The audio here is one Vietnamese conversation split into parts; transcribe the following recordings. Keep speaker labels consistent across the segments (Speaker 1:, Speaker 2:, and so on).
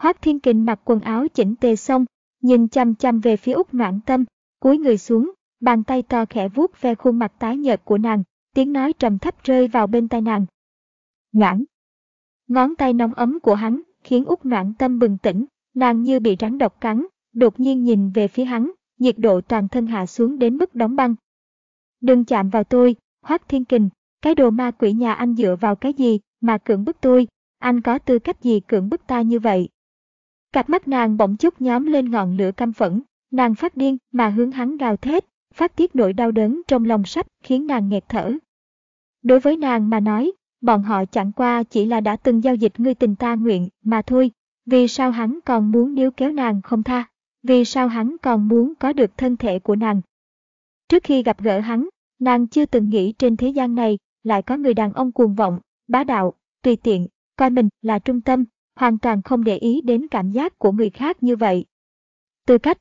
Speaker 1: Hoác Thiên Kình mặc quần áo chỉnh tề xong, nhìn chăm chăm về phía Úc Noãn Tâm, cúi người xuống, bàn tay to khẽ vuốt ve khuôn mặt tái nhợt của nàng, tiếng nói trầm thấp rơi vào bên tai nàng. Noãn. Ngón tay nóng ấm của hắn khiến Úc Noãn Tâm bừng tỉnh, nàng như bị rắn độc cắn, đột nhiên nhìn về phía hắn, nhiệt độ toàn thân hạ xuống đến mức đóng băng. Đừng chạm vào tôi, Hoác Thiên Kình, cái đồ ma quỷ nhà anh dựa vào cái gì mà cưỡng bức tôi, anh có tư cách gì cưỡng bức ta như vậy? Cặp mắt nàng bỗng chút nhóm lên ngọn lửa căm phẫn, nàng phát điên mà hướng hắn gào thét, phát tiết nỗi đau đớn trong lòng sách khiến nàng nghẹt thở. Đối với nàng mà nói, bọn họ chẳng qua chỉ là đã từng giao dịch ngươi tình ta nguyện mà thôi, vì sao hắn còn muốn níu kéo nàng không tha, vì sao hắn còn muốn có được thân thể của nàng. Trước khi gặp gỡ hắn, nàng chưa từng nghĩ trên thế gian này lại có người đàn ông cuồng vọng, bá đạo, tùy tiện, coi mình là trung tâm, hoàn toàn không để ý đến cảm giác của người khác như vậy. Tư cách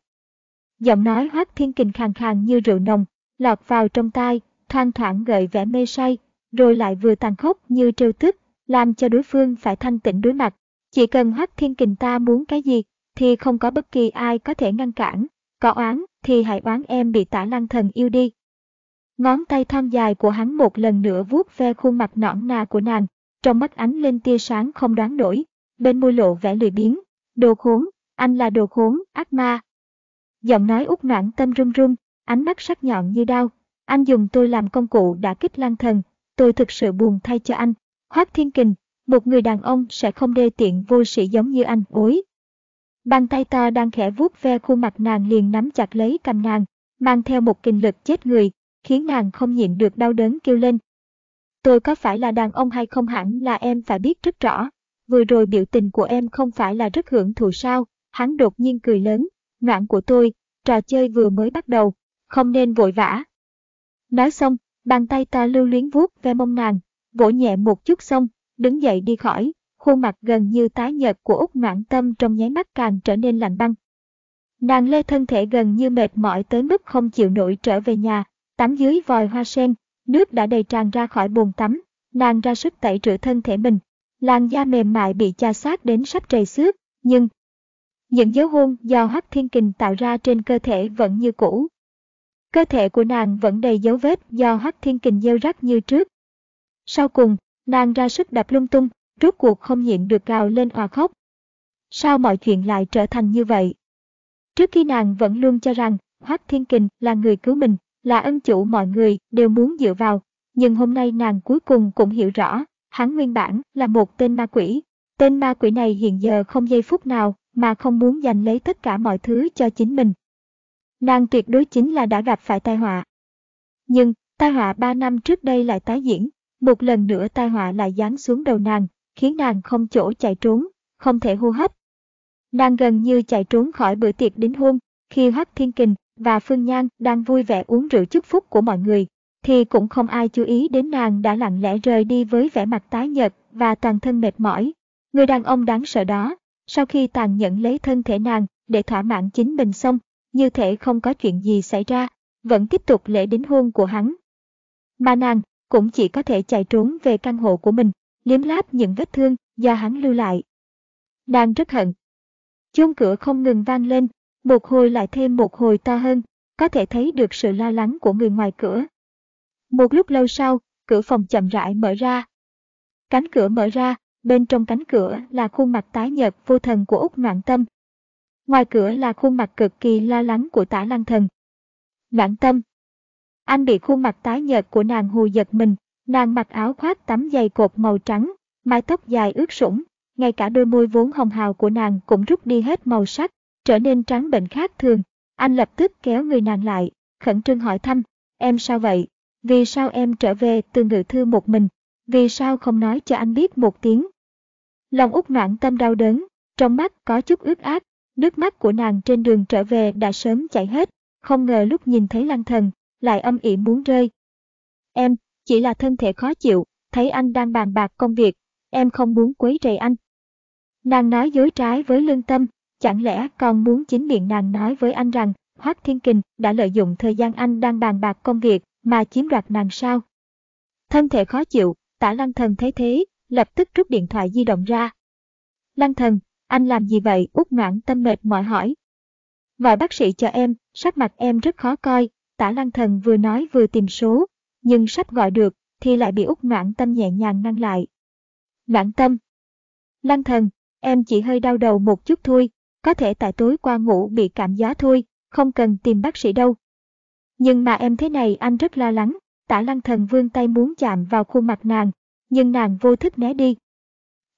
Speaker 1: Giọng nói hoác thiên kình khàn khàn như rượu nồng, lọt vào trong tai, thoang thoảng gợi vẻ mê say, rồi lại vừa tàn khốc như trêu tức, làm cho đối phương phải thanh tịnh đối mặt. Chỉ cần hoác thiên kình ta muốn cái gì, thì không có bất kỳ ai có thể ngăn cản. Có oán, thì hãy oán em bị tả lăng thần yêu đi. Ngón tay thon dài của hắn một lần nữa vuốt ve khuôn mặt nõn nà của nàng, trong mắt ánh lên tia sáng không đoán nổi, bên môi lộ vẻ lười biếng. Đồ khốn, anh là đồ khốn, ác ma. Giọng nói út noãn tâm run run, ánh mắt sắc nhọn như đao. Anh dùng tôi làm công cụ đã kích lang thần, tôi thực sự buồn thay cho anh. Hoác Thiên Kình, một người đàn ông sẽ không đê tiện vô sĩ giống như anh, ối. Bàn tay to đang khẽ vuốt ve khuôn mặt nàng liền nắm chặt lấy cầm nàng, mang theo một kinh lực chết người, khiến nàng không nhịn được đau đớn kêu lên. Tôi có phải là đàn ông hay không hẳn là em phải biết rất rõ. Vừa rồi biểu tình của em không phải là rất hưởng thụ sao, hắn đột nhiên cười lớn, noạn của tôi, trò chơi vừa mới bắt đầu, không nên vội vã. Nói xong, bàn tay to lưu luyến vuốt ve mông nàng, vỗ nhẹ một chút xong, đứng dậy đi khỏi, khuôn mặt gần như tái nhợt của Úc Noãn Tâm trong nháy mắt càng trở nên lạnh băng. Nàng lê thân thể gần như mệt mỏi tới mức không chịu nổi trở về nhà, tắm dưới vòi hoa sen, nước đã đầy tràn ra khỏi bồn tắm, nàng ra sức tẩy rửa thân thể mình. Làn da mềm mại bị cha sát đến sắp trầy xước, nhưng những dấu hôn do Hắc Thiên Kình tạo ra trên cơ thể vẫn như cũ. Cơ thể của nàng vẫn đầy dấu vết do Hắc Thiên Kình gieo rắc như trước. Sau cùng, nàng ra sức đập lung tung, rốt cuộc không nhịn được gào lên hòa khóc. Sao mọi chuyện lại trở thành như vậy? Trước khi nàng vẫn luôn cho rằng Hoác Thiên Kình là người cứu mình, là ân chủ mọi người đều muốn dựa vào, nhưng hôm nay nàng cuối cùng cũng hiểu rõ, hắn nguyên bản là một tên ma quỷ. Tên ma quỷ này hiện giờ không giây phút nào mà không muốn giành lấy tất cả mọi thứ cho chính mình. Nàng tuyệt đối chính là đã gặp phải tai họa. Nhưng, tai họa ba năm trước đây lại tái diễn, một lần nữa tai họa lại giáng xuống đầu nàng, khiến nàng không chỗ chạy trốn, không thể hô hấp. Nàng gần như chạy trốn khỏi bữa tiệc đính hôn, khi Hoắc Thiên Kình và Phương Nhan đang vui vẻ uống rượu chúc phúc của mọi người, thì cũng không ai chú ý đến nàng đã lặng lẽ rời đi với vẻ mặt tái nhợt và toàn thân mệt mỏi. Người đàn ông đáng sợ đó, sau khi tàn nhẫn lấy thân thể nàng để thỏa mãn chính mình xong, như thể không có chuyện gì xảy ra, vẫn tiếp tục lễ đính hôn của hắn. Mà nàng cũng chỉ có thể chạy trốn về căn hộ của mình, liếm láp những vết thương do hắn lưu lại. Nàng rất hận. Chuông cửa không ngừng vang lên, một hồi lại thêm một hồi to hơn, có thể thấy được sự lo lắng của người ngoài cửa. Một lúc lâu sau, cửa phòng chậm rãi mở ra. Cánh cửa mở ra, bên trong cánh cửa là khuôn mặt tái nhợt vô thần của Úc Noãn Tâm. Ngoài cửa là khuôn mặt cực kỳ lo lắng của tả lăng thần. Noãn Tâm Anh bị khuôn mặt tái nhợt của nàng hù giật mình, nàng mặc áo khoác tắm dày cột màu trắng, mái tóc dài ướt sũng, ngay cả đôi môi vốn hồng hào của nàng cũng rút đi hết màu sắc, trở nên trắng bệnh khác thường. Anh lập tức kéo người nàng lại, khẩn trương hỏi thăm, em sao vậy? Vì sao em trở về từ ngự thư một mình? Vì sao không nói cho anh biết một tiếng? Lòng út noạn tâm đau đớn, Trong mắt có chút ướt át, nước mắt của nàng trên đường trở về đã sớm chảy hết, không ngờ lúc nhìn thấy lăng thần, lại âm ỉ muốn rơi. Em, chỉ là thân thể khó chịu, thấy anh đang bàn bạc công việc, em không muốn quấy rầy anh. Nàng nói dối trái với lương tâm, chẳng lẽ còn muốn chính miệng nàng nói với anh rằng Hoác Thiên Kình đã lợi dụng thời gian anh đang bàn bạc công việc mà chiếm đoạt nàng sao? Thân thể khó chịu, tả lăng thần thấy thế, lập tức rút điện thoại di động ra. Lăng thần, anh làm gì vậy? Út ngoãn tâm mệt mỏi hỏi. Gọi bác sĩ cho em, sắc mặt em rất khó coi, tả lăng thần vừa nói vừa tìm số, nhưng sắp gọi được thì lại bị út ngoãn tâm nhẹ nhàng ngăn lại. Ngoãn tâm. Lăng thần, em chỉ hơi đau đầu một chút thôi, có thể tại tối qua ngủ bị cảm gió thôi, không cần tìm bác sĩ đâu. Nhưng mà em thế này anh rất lo lắng, tả lăng thần vươn tay muốn chạm vào khuôn mặt nàng, nhưng nàng vô thức né đi.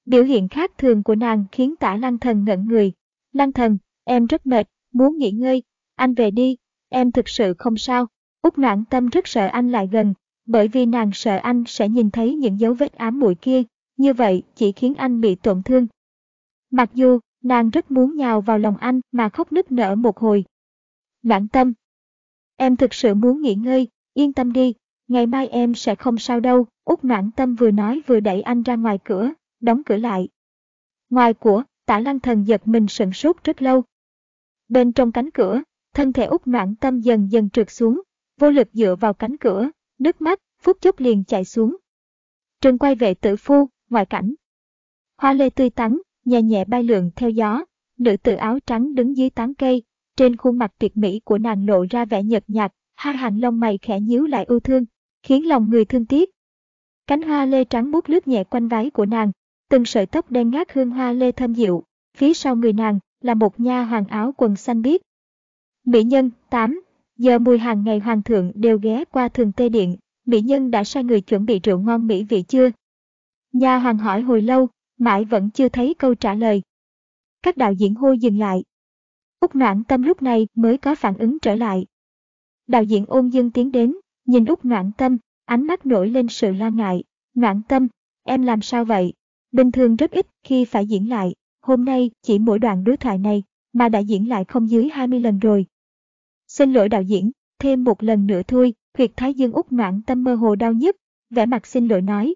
Speaker 1: Biểu hiện khác thường của nàng khiến tả lăng thần ngẩn người. Lăng thần, em rất mệt, muốn nghỉ ngơi, anh về đi, em thực sự không sao. Úc noãn tâm rất sợ anh lại gần, bởi vì nàng sợ anh sẽ nhìn thấy những dấu vết ám muội kia, như vậy chỉ khiến anh bị tổn thương. Mặc dù nàng rất muốn nhào vào lòng anh mà khóc nức nở một hồi. Noãn tâm, em thực sự muốn nghỉ ngơi, yên tâm đi, ngày mai em sẽ không sao đâu. Út noãn tâm vừa nói vừa đẩy anh ra ngoài cửa, đóng cửa lại. Ngoài của, tả lăng thần giật mình sửng sốt rất lâu. Bên trong cánh cửa, thân thể út noãn tâm dần dần trượt xuống, vô lực dựa vào cánh cửa, nước mắt, phút chốc liền chảy xuống. Trừng quay về tử phu, ngoại cảnh. Hoa lê tươi tắn, nhẹ nhẹ bay lượn theo gió, nữ tử áo trắng đứng dưới tán cây, trên khuôn mặt tuyệt mỹ của nàng lộ ra vẻ nhợt nhạt, hai hàng lông mày khẽ nhíu lại ưu thương, khiến lòng người thương tiếc. Cánh hoa lê trắng bút lướt nhẹ quanh váy của nàng, từng sợi tóc đen ngát hương hoa lê thơm dịu, phía sau người nàng là một nha hoàng áo quần xanh biếc. Mỹ nhân 8. Giờ mùi hàng ngày hoàng thượng đều ghé qua thường tê điện, mỹ nhân đã sai người chuẩn bị rượu ngon mỹ vị chưa? Nha hoàng hỏi hồi lâu, mãi vẫn chưa thấy câu trả lời. Các đạo diễn hô dừng lại. Úc noãn tâm lúc này mới có phản ứng trở lại. Đạo diễn ôn dương tiến đến, nhìn Úc noãn tâm, ánh mắt nổi lên sự lo ngại. Noãn tâm, em làm sao vậy? Bình thường rất ít khi phải diễn lại, hôm nay chỉ mỗi đoạn đối thoại này mà đã diễn lại không dưới 20 lần rồi. Xin lỗi đạo diễn, thêm một lần nữa thôi, huyệt thái dương út noãn tâm mơ hồ đau nhất, vẻ mặt xin lỗi nói.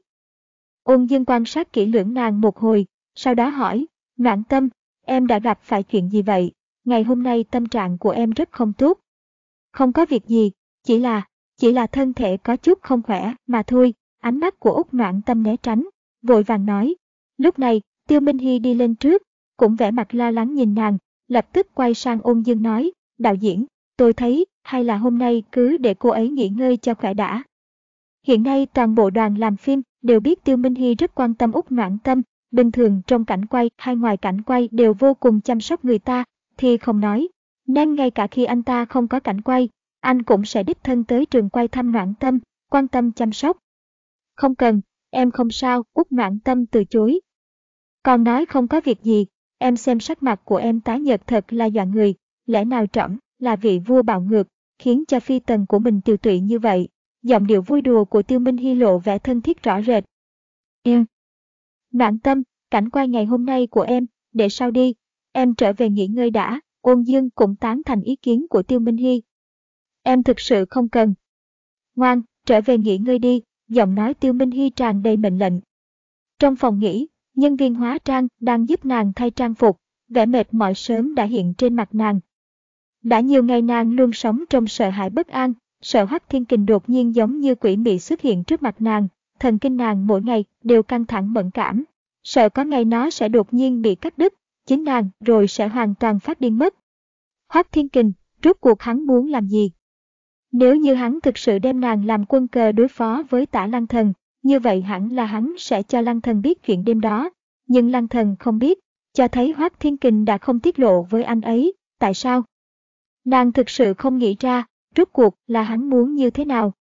Speaker 1: Ôn dương quan sát kỹ lưỡng nàng một hồi, sau đó hỏi, noãn tâm, em đã gặp phải chuyện gì vậy? Ngày hôm nay tâm trạng của em rất không tốt. Không có việc gì, chỉ là, chỉ là thân thể có chút không khỏe mà thôi, ánh mắt của út noãn tâm né tránh, vội vàng nói, Lúc này, Tiêu Minh Hy đi lên trước, cũng vẻ mặt lo lắng nhìn nàng, lập tức quay sang ôn dương nói, đạo diễn, tôi thấy, hay là hôm nay cứ để cô ấy nghỉ ngơi cho khỏe đã. Hiện nay toàn bộ đoàn làm phim đều biết Tiêu Minh Hy rất quan tâm Úc Noãn Tâm, bình thường trong cảnh quay hay ngoài cảnh quay đều vô cùng chăm sóc người ta, thì không nói. Nên ngay cả khi anh ta không có cảnh quay, anh cũng sẽ đích thân tới trường quay thăm Noãn Tâm, quan tâm chăm sóc. Không cần, em không sao, út Noãn Tâm từ chối, còn nói không có việc gì, em xem sắc mặt của em tái nhợt thật là dọa người, lẽ nào trẫm là vị vua bạo ngược, khiến cho phi tần của mình tiêu tụy như vậy. Giọng điệu vui đùa của Tiêu Minh Hy lộ vẻ thân thiết rõ rệt. Em. Noãn tâm, cảnh quay ngày hôm nay của em, để sau đi, em trở về nghỉ ngơi đã, quân dương cũng tán thành ý kiến của Tiêu Minh Hy. Em thực sự không cần. Ngoan, trở về nghỉ ngơi đi, giọng nói Tiêu Minh Hy tràn đầy mệnh lệnh. Trong phòng nghỉ, Nhân viên hóa trang đang giúp nàng thay trang phục, vẻ mệt mỏi sớm đã hiện trên mặt nàng. Đã nhiều ngày nàng luôn sống trong sợ hãi bất an, sợ hắc Thiên Kình đột nhiên giống như quỷ mị xuất hiện trước mặt nàng, thần kinh nàng mỗi ngày đều căng thẳng mẫn cảm, sợ có ngày nó sẽ đột nhiên bị cắt đứt, chính nàng rồi sẽ hoàn toàn phát điên mất. Hoắc Thiên Kình, rốt cuộc hắn muốn làm gì? Nếu như hắn thực sự đem nàng làm quân cờ đối phó với tả lăng thần, như vậy hẳn là hắn sẽ cho Lăng Thần biết chuyện đêm đó. Nhưng Lăng Thần không biết, cho thấy Hoác Thiên Kình đã không tiết lộ với anh ấy, tại sao? Nàng thực sự không nghĩ ra, rốt cuộc là hắn muốn như thế nào.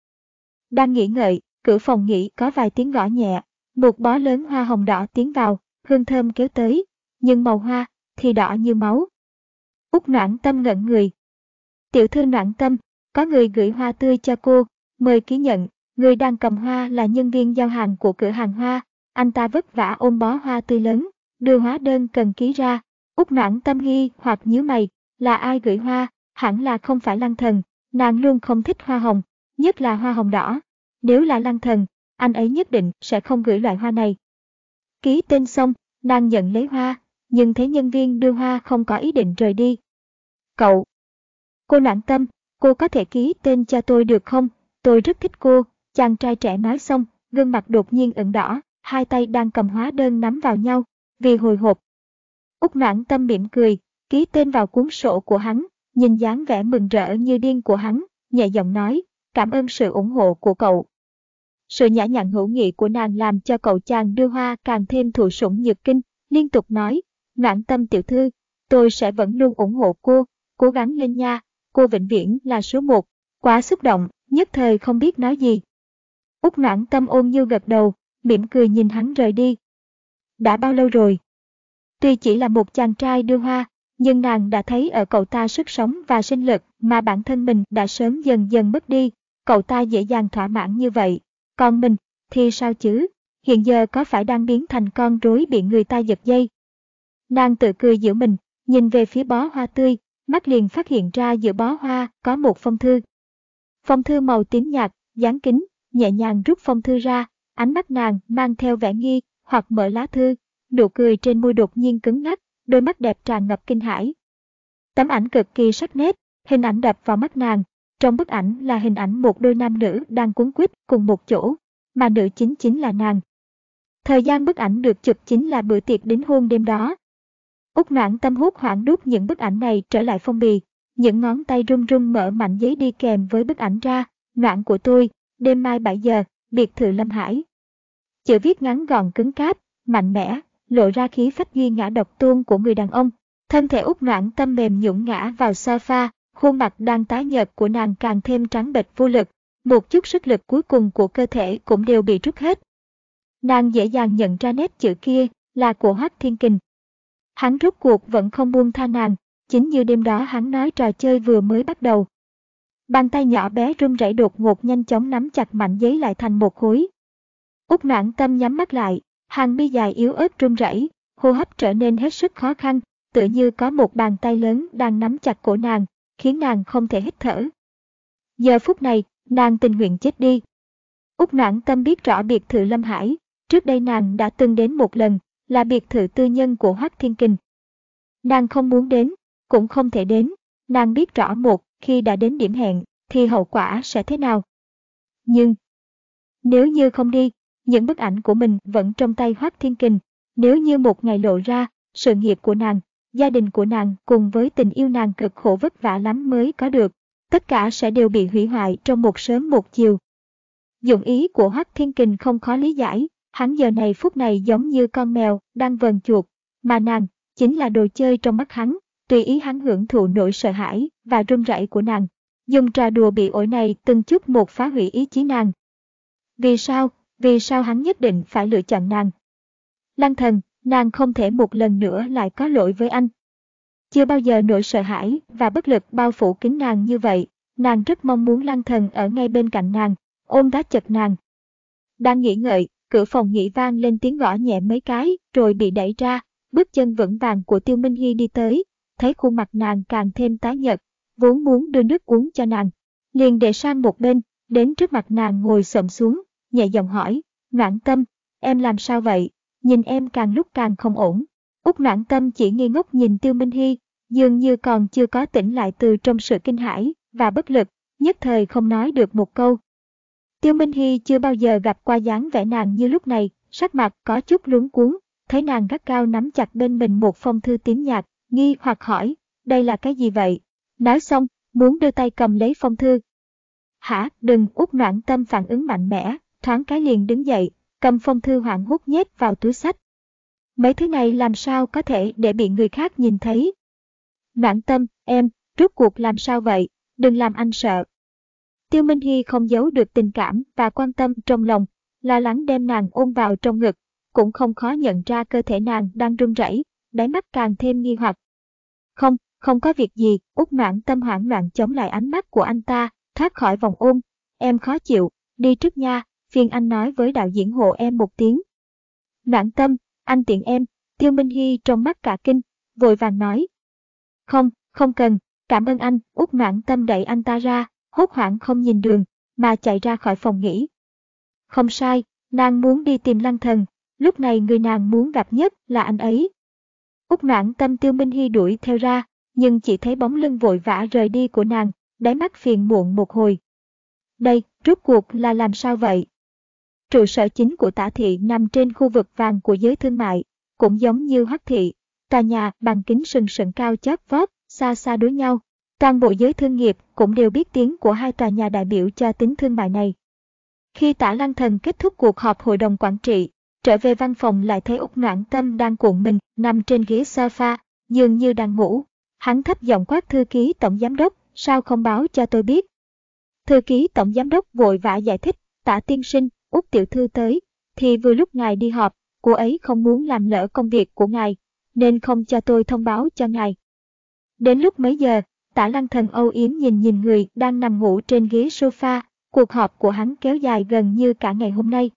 Speaker 1: Đang nghĩ ngợi, cửa phòng nghỉ có vài tiếng gõ nhẹ, một bó lớn hoa hồng đỏ tiến vào, hương thơm kéo tới, nhưng màu hoa thì đỏ như máu. Úc noãn tâm ngẩn người. Tiểu thư noãn tâm, có người gửi hoa tươi cho cô, mời ký nhận. Người đang cầm hoa là nhân viên giao hàng của cửa hàng hoa, anh ta vất vả ôm bó hoa tươi lớn, đưa hóa đơn cần ký ra, Úc noãn tâm nghi hoặc nhíu mày, là ai gửi hoa, hẳn là không phải lăng thần, nàng luôn không thích hoa hồng, nhất là hoa hồng đỏ. Nếu là lăng thần, anh ấy nhất định sẽ không gửi loại hoa này. Ký tên xong, nàng nhận lấy hoa, nhưng thấy nhân viên đưa hoa không có ý định rời đi. Cậu! Cô lãng tâm, cô có thể ký tên cho tôi được không? Tôi rất thích cô, chàng trai trẻ nói xong, gương mặt đột nhiên ửng đỏ, hai tay đang cầm hóa đơn nắm vào nhau, vì hồi hộp. Úc noãn tâm mỉm cười, ký tên vào cuốn sổ của hắn, nhìn dáng vẻ mừng rỡ như điên của hắn, nhẹ giọng nói, cảm ơn sự ủng hộ của cậu. Sự nhã nhặn hữu nghị của nàng làm cho cậu chàng đưa hoa càng thêm thụ sủng nhược kinh, liên tục nói, noãn tâm tiểu thư, tôi sẽ vẫn luôn ủng hộ cô, cố gắng lên nha, cô vĩnh viễn là số một. Quá xúc động, nhất thời không biết nói gì. Úc noãn tâm ôn như gật đầu, mỉm cười nhìn hắn rời đi. Đã bao lâu rồi? Tuy chỉ là một chàng trai đưa hoa, nhưng nàng đã thấy ở cậu ta sức sống và sinh lực mà bản thân mình đã sớm dần dần mất đi. Cậu ta dễ dàng thỏa mãn như vậy. Còn mình, thì sao chứ? Hiện giờ có phải đang biến thành con rối bị người ta giật dây? Nàng tự cười giữa mình, nhìn về phía bó hoa tươi, mắt liền phát hiện ra giữa bó hoa có một phong thư. Phong thư màu tím nhạt, dán kính, nhẹ nhàng rút phong thư ra, ánh mắt nàng mang theo vẻ nghi, hoặc mở lá thư, nụ cười trên môi đột nhiên cứng ngắc, đôi mắt đẹp tràn ngập kinh hãi. Tấm ảnh cực kỳ sắc nét, hình ảnh đập vào mắt nàng. Trong bức ảnh là hình ảnh một đôi nam nữ đang cuốn quýt cùng một chỗ, mà nữ chính chính là nàng. Thời gian bức ảnh được chụp chính là bữa tiệc đính hôn đêm đó. Úc noãn tâm hút hoảng đút những bức ảnh này trở lại phong bì, những ngón tay run run mở mạnh giấy đi kèm với bức ảnh ra, noãn của tôi, đêm mai 7 giờ, biệt thự Lâm Hải. Chữ viết ngắn gọn cứng cáp, mạnh mẽ, lộ ra khí phách duy ngã độc tuôn của người đàn ông. Thân thể út noãn tâm mềm nhũn ngã vào sofa, khuôn mặt đang tái nhợt của nàng càng thêm trắng bệch vô lực. Một chút sức lực cuối cùng của cơ thể cũng đều bị rút hết. Nàng dễ dàng nhận ra nét chữ kia là của Hoắc Thiên Kình. Hắn rút cuộc vẫn không buông tha nàng, chính như đêm đó hắn nói trò chơi vừa mới bắt đầu. Bàn tay nhỏ bé run rẩy đột ngột nhanh chóng nắm chặt mảnh giấy lại thành một khối. Úc noãn tâm nhắm mắt lại, hàng mi dài yếu ớt run rẩy, hô hấp trở nên hết sức khó khăn, tựa như có một bàn tay lớn đang nắm chặt cổ nàng, khiến nàng không thể hít thở. Giờ phút này, nàng tình nguyện chết đi. Úc noãn tâm biết rõ biệt thự Lâm Hải, trước đây nàng đã từng đến một lần, là biệt thự tư nhân của Hoắc Thiên Kình. Nàng không muốn đến, cũng không thể đến, nàng biết rõ một, khi đã đến điểm hẹn, thì hậu quả sẽ thế nào. Nhưng, nếu như không đi, những bức ảnh của mình vẫn trong tay Hoác Thiên Kình. Nếu như một ngày lộ ra, sự nghiệp của nàng, gia đình của nàng cùng với tình yêu nàng cực khổ vất vả lắm mới có được, tất cả sẽ đều bị hủy hoại trong một sớm một chiều. Dụng ý của Hoác Thiên Kình không khó lý giải, hắn giờ này phút này giống như con mèo đang vần chuột, mà nàng chính là đồ chơi trong mắt hắn, tùy ý hắn hưởng thụ nỗi sợ hãi và run rẩy của nàng. Dùng trò đùa bị ổi này từng chút một phá hủy ý chí nàng. Vì sao, vì sao hắn nhất định phải lựa chọn nàng. Lăng thần, nàng không thể một lần nữa lại có lỗi với anh. Chưa bao giờ nỗi sợ hãi và bất lực bao phủ kín nàng như vậy, nàng rất mong muốn lăng thần ở ngay bên cạnh nàng, ôm đá chật nàng. Đang nghĩ ngợi, cửa phòng nghỉ vang lên tiếng gõ nhẹ mấy cái, rồi bị đẩy ra, bước chân vững vàng của Tiêu Minh Hy đi tới, thấy khuôn mặt nàng càng thêm tái nhợt, vốn muốn đưa nước uống cho nàng, liền để sang một bên, đến trước mặt nàng ngồi xổm xuống, nhẹ giọng hỏi, noãn tâm, em làm sao vậy, nhìn em càng lúc càng không ổn. Úc noãn tâm chỉ nghi ngốc nhìn Tiêu Minh Hy, dường như còn chưa có tỉnh lại từ trong sự kinh hãi và bất lực, nhất thời không nói được một câu. Tiêu Minh Hy chưa bao giờ gặp qua dáng vẻ nàng như lúc này, sắc mặt có chút luống cuốn, thấy nàng gắt cao nắm chặt bên mình một phong thư tím nhạt, nghi hoặc hỏi, đây là cái gì vậy? Nói xong, muốn đưa tay cầm lấy phong thư. Hả, đừng, út noạn tâm phản ứng mạnh mẽ, thoáng cái liền đứng dậy, cầm phong thư hoảng hút nhét vào túi sách. Mấy thứ này làm sao có thể để bị người khác nhìn thấy? Noạn tâm, em, rốt cuộc làm sao vậy, đừng làm anh sợ. Tiêu Minh Hy không giấu được tình cảm và quan tâm trong lòng, lo lắng đem nàng ôm vào trong ngực, cũng không khó nhận ra cơ thể nàng đang run rẩy, đáy mắt càng thêm nghi hoặc. Không, không có việc gì, út mãn tâm hoảng loạn chống lại ánh mắt của anh ta, thoát khỏi vòng ôm. Em khó chịu, đi trước nha, Phiên anh nói với đạo diễn hộ em một tiếng. Noãn tâm, anh tiện em, Tiêu Minh Hy trong mắt cả kinh, vội vàng nói. Không, không cần, cảm ơn anh, út noãn tâm đẩy anh ta ra, hốt hoảng không nhìn đường, mà chạy ra khỏi phòng nghỉ. Không sai, nàng muốn đi tìm lăng thần, lúc này người nàng muốn gặp nhất là anh ấy. Út noãn tâm tiêu Minh Hy đuổi theo ra, nhưng chỉ thấy bóng lưng vội vã rời đi của nàng, đáy mắt phiền muộn một hồi. Đây, rốt cuộc là làm sao vậy? Trụ sở chính của tả thị nằm trên khu vực vàng của giới thương mại, cũng giống như hắc thị, tòa nhà bằng kính sừng sững cao chót vót, xa xa đối nhau. Toàn bộ giới thương nghiệp cũng đều biết tiếng của hai tòa nhà đại biểu cho tính thương mại này. Khi tả lăng thần kết thúc cuộc họp hội đồng quản trị, trở về văn phòng lại thấy Úc Noãn Tâm đang cuộn mình nằm trên ghế sofa, dường như đang ngủ. Hắn thấp giọng quát thư ký tổng giám đốc, sao không báo cho tôi biết. Thư ký tổng giám đốc vội vã giải thích, tả tiên sinh, Úc tiểu thư tới, thì vừa lúc ngài đi họp, cô ấy không muốn làm lỡ công việc của ngài, nên không cho tôi thông báo cho ngài. Đến lúc mấy giờ, tả lăng thần âu yếm nhìn nhìn người đang nằm ngủ trên ghế sofa, cuộc họp của hắn kéo dài gần như cả ngày hôm nay.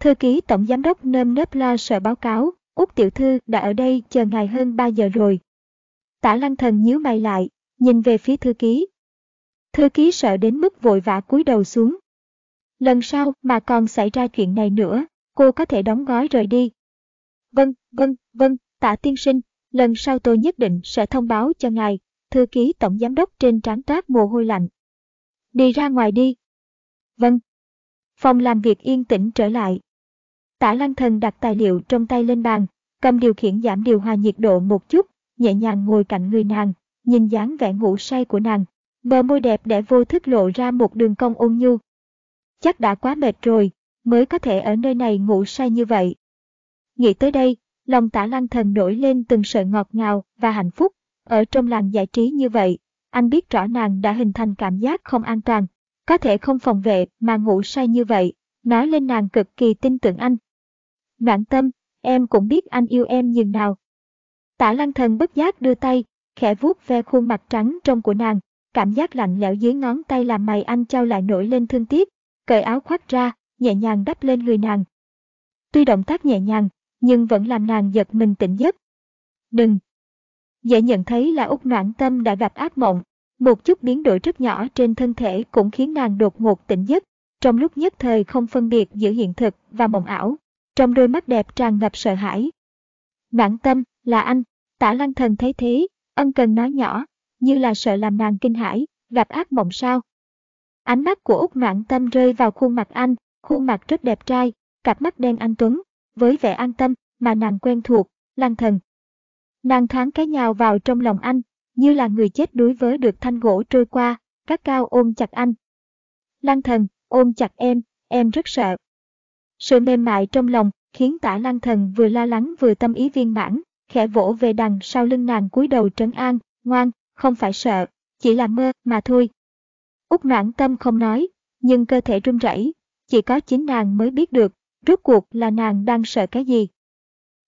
Speaker 1: Thư ký tổng giám đốc nơm nớp lo sợ báo cáo, Úc tiểu thư đã ở đây chờ ngài hơn 3 giờ rồi. Tả lăng thần nhíu mày lại, nhìn về phía thư ký. Thư ký sợ đến mức vội vã cúi đầu xuống. Lần sau mà còn xảy ra chuyện này nữa, cô có thể đóng gói rời đi. Vâng, vâng, vâng, Tả tiên sinh, lần sau tôi nhất định sẽ thông báo cho ngài, thư ký tổng giám đốc trên trán toát mồ hôi lạnh. Đi ra ngoài đi. Vâng. Phòng làm việc yên tĩnh trở lại. Tả lăng thần đặt tài liệu trong tay lên bàn, cầm điều khiển giảm điều hòa nhiệt độ một chút, nhẹ nhàng ngồi cạnh người nàng, nhìn dáng vẻ ngủ say của nàng. Bờ môi đẹp để vô thức lộ ra một đường cong ôn nhu. Chắc đã quá mệt rồi, mới có thể ở nơi này ngủ say như vậy. Nghĩ tới đây, lòng tả lăng thần nổi lên từng sợi ngọt ngào và hạnh phúc. Ở trong làng giải trí như vậy, anh biết rõ nàng đã hình thành cảm giác không an toàn, có thể không phòng vệ mà ngủ say như vậy, nói lên nàng cực kỳ tin tưởng anh. Noãn tâm, em cũng biết anh yêu em nhường nào. Tả lăng thần bất giác đưa tay, khẽ vuốt ve khuôn mặt trắng trong của nàng, cảm giác lạnh lẽo dưới ngón tay làm mày anh trao lại nổi lên thương tiếc, cởi áo khoác ra, nhẹ nhàng đắp lên người nàng. Tuy động tác nhẹ nhàng, nhưng vẫn làm nàng giật mình tỉnh giấc. Đừng! Dễ nhận thấy là Úc Noãn Tâm đã gặp ác mộng, một chút biến đổi rất nhỏ trên thân thể cũng khiến nàng đột ngột tỉnh giấc, trong lúc nhất thời không phân biệt giữa hiện thực và mộng ảo, trong đôi mắt đẹp tràn ngập sợ hãi. Noãn Tâm, là anh, tả lăng thần thấy thế, ân cần nói nhỏ, như là sợ làm nàng kinh hãi, gặp ác mộng sao. Ánh mắt của Úc Noãn Tâm rơi vào khuôn mặt anh, khuôn mặt rất đẹp trai, cặp mắt đen anh Tuấn, với vẻ an tâm mà nàng quen thuộc, lăng thần. Nàng thoáng cái nhào vào trong lòng anh, như là người chết đuối với được thanh gỗ trôi qua, các cao ôm chặt anh. Lăng thần, ôm chặt em, em rất sợ. Sự mềm mại trong lòng khiến tả lăng thần vừa lo lắng vừa tâm ý viên mãn, khẽ vỗ về đằng sau lưng nàng cúi đầu trấn an, ngoan, không phải sợ, chỉ là mơ mà thôi. Úc noãn tâm không nói, nhưng cơ thể run rẩy, chỉ có chính nàng mới biết được, rốt cuộc là nàng đang sợ cái gì.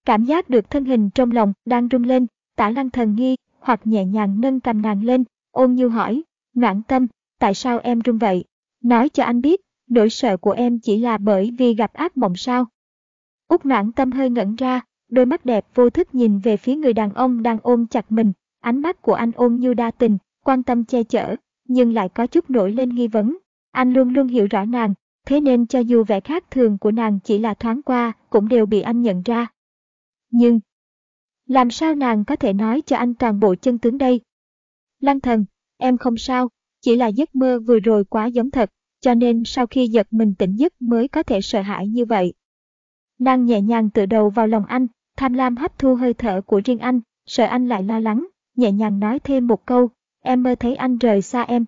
Speaker 1: Cảm giác được thân hình trong lòng đang rung lên, tả lăng thần nghi, hoặc nhẹ nhàng nâng cầm nàng lên, ôn như hỏi, noãn tâm, tại sao em rung vậy? Nói cho anh biết, nỗi sợ của em chỉ là bởi vì gặp ác mộng sao? Úc noãn tâm hơi ngẩn ra, đôi mắt đẹp vô thức nhìn về phía người đàn ông đang ôm chặt mình, ánh mắt của anh ôn như đa tình, quan tâm che chở, nhưng lại có chút nổi lên nghi vấn. Anh luôn luôn hiểu rõ nàng, thế nên cho dù vẻ khác thường của nàng chỉ là thoáng qua, cũng đều bị anh nhận ra. Nhưng, làm sao nàng có thể nói cho anh toàn bộ chân tướng đây? Lăng thần, em không sao, chỉ là giấc mơ vừa rồi quá giống thật, cho nên sau khi giật mình tỉnh giấc mới có thể sợ hãi như vậy. Nàng nhẹ nhàng tự đầu vào lòng anh, tham lam hấp thu hơi thở của riêng anh, sợ anh lại lo lắng, nhẹ nhàng nói thêm một câu, em mơ thấy anh rời xa em.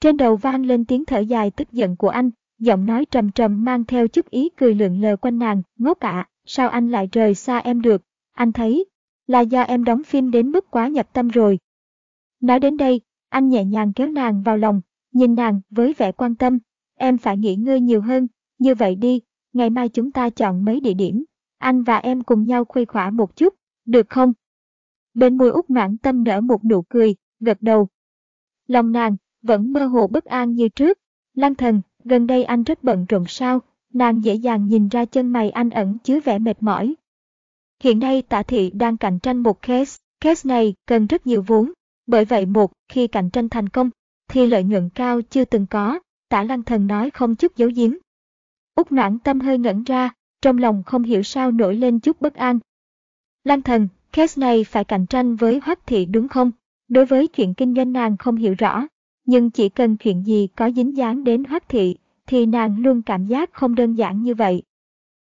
Speaker 1: Trên đầu vang lên tiếng thở dài tức giận của anh, giọng nói trầm trầm mang theo chút ý cười lượn lờ quanh nàng, ngốc ạ, sao anh lại rời xa em được, anh thấy, là do em đóng phim đến mức quá nhập tâm rồi. Nói đến đây, anh nhẹ nhàng kéo nàng vào lòng, nhìn nàng với vẻ quan tâm, em phải nghỉ ngơi nhiều hơn, như vậy đi, ngày mai chúng ta chọn mấy địa điểm, anh và em cùng nhau khuây khỏa một chút, được không? Bên môi út noãn tâm nở một nụ cười, gật đầu. Lòng nàng, vẫn mơ hồ bất an như trước. Lăng thần, gần đây anh rất bận rộn sao, nàng dễ dàng nhìn ra chân mày anh ẩn chứa vẻ mệt mỏi. Hiện nay tạ Thị đang cạnh tranh một case, case này cần rất nhiều vốn. Bởi vậy một, khi cạnh tranh thành công, thì lợi nhuận cao chưa từng có, Tả Lăng Thần nói không chút giấu giếm. Úc noãn tâm hơi ngẩn ra, trong lòng không hiểu sao nổi lên chút bất an. Lăng Thần, case này phải cạnh tranh với Hoắc Thị đúng không? Đối với chuyện kinh doanh nàng không hiểu rõ, nhưng chỉ cần chuyện gì có dính dáng đến Hoắc Thị, thì nàng luôn cảm giác không đơn giản như vậy.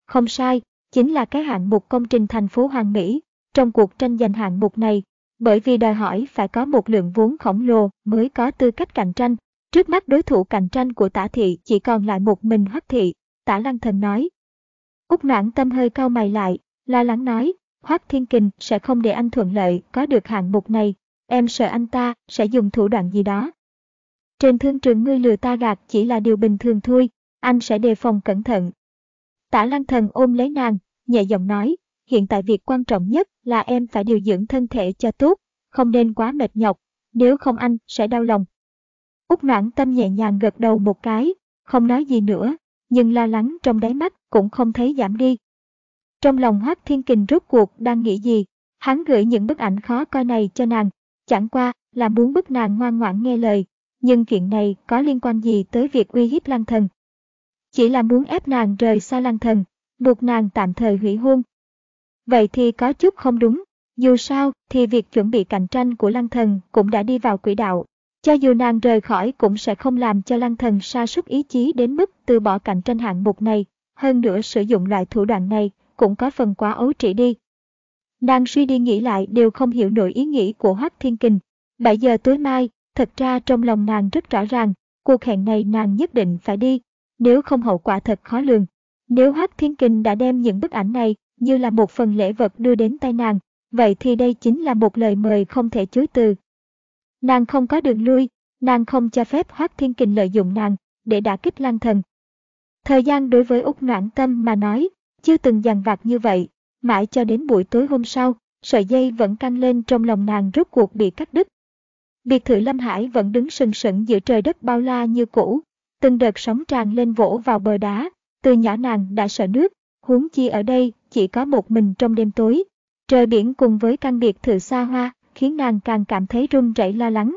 Speaker 1: Không sai, chính là cái hạng mục công trình thành phố Hoàng Mỹ. Trong cuộc tranh giành hạng mục này, bởi vì đòi hỏi phải có một lượng vốn khổng lồ mới có tư cách cạnh tranh. Trước mắt đối thủ cạnh tranh của tả thị chỉ còn lại một mình hoắc thị, tả lăng thần nói. Úc noãn tâm hơi cau mày lại, lo lắng nói, hoắc thiên kình sẽ không để anh thuận lợi có được hạng mục này, em sợ anh ta sẽ dùng thủ đoạn gì đó. Trên thương trường ngươi lừa ta gạt chỉ là điều bình thường thôi, anh sẽ đề phòng cẩn thận. Tả lăng thần ôm lấy nàng, nhẹ giọng nói, hiện tại việc quan trọng nhất là em phải điều dưỡng thân thể cho tốt, không nên quá mệt nhọc, nếu không anh sẽ đau lòng. Úc noãn tâm nhẹ nhàng gật đầu một cái, không nói gì nữa, nhưng lo lắng trong đáy mắt cũng không thấy giảm đi. Trong lòng Hoác Thiên Kình rốt cuộc đang nghĩ gì, hắn gửi những bức ảnh khó coi này cho nàng, chẳng qua là muốn bức nàng ngoan ngoãn nghe lời, nhưng chuyện này có liên quan gì tới việc uy hiếp Lăng Thần. Chỉ là muốn ép nàng rời xa Lăng Thần, buộc nàng tạm thời hủy hôn. Vậy thì có chút không đúng, dù sao thì việc chuẩn bị cạnh tranh của Lăng Thần cũng đã đi vào quỹ đạo. Cho dù nàng rời khỏi cũng sẽ không làm cho Lăng Thần sa sút ý chí đến mức từ bỏ cạnh tranh hạng mục này, hơn nữa sử dụng loại thủ đoạn này cũng có phần quá ấu trĩ đi. Nàng suy đi nghĩ lại đều không hiểu nổi ý nghĩ của Hoắc Thiên Kình. 7 giờ tối mai, thật ra trong lòng nàng rất rõ ràng, cuộc hẹn này nàng nhất định phải đi, nếu không hậu quả thật khó lường. Nếu Hắc Thiên Kình đã đem những bức ảnh này như là một phần lễ vật đưa đến tay nàng, vậy thì đây chính là một lời mời không thể chối từ. Nàng không có đường lui, nàng không cho phép Hoác Thiên Kình lợi dụng nàng để đả kích Lang Thần. Thời gian đối với Úc Noãn Tâm mà nói, chưa từng dằn vặt như vậy, mãi cho đến buổi tối hôm sau, sợi dây vẫn căng lên trong lòng nàng rốt cuộc bị cắt đứt. Biệt thự Lâm Hải vẫn đứng sừng sững giữa trời đất bao la như cũ, từng đợt sóng tràn lên vỗ vào bờ đá, từ nhỏ nàng đã sợ nước, huống chi ở đây chỉ có một mình trong đêm tối. Trời biển cùng với căn biệt thự xa hoa, khiến nàng càng cảm thấy run rẩy lo lắng.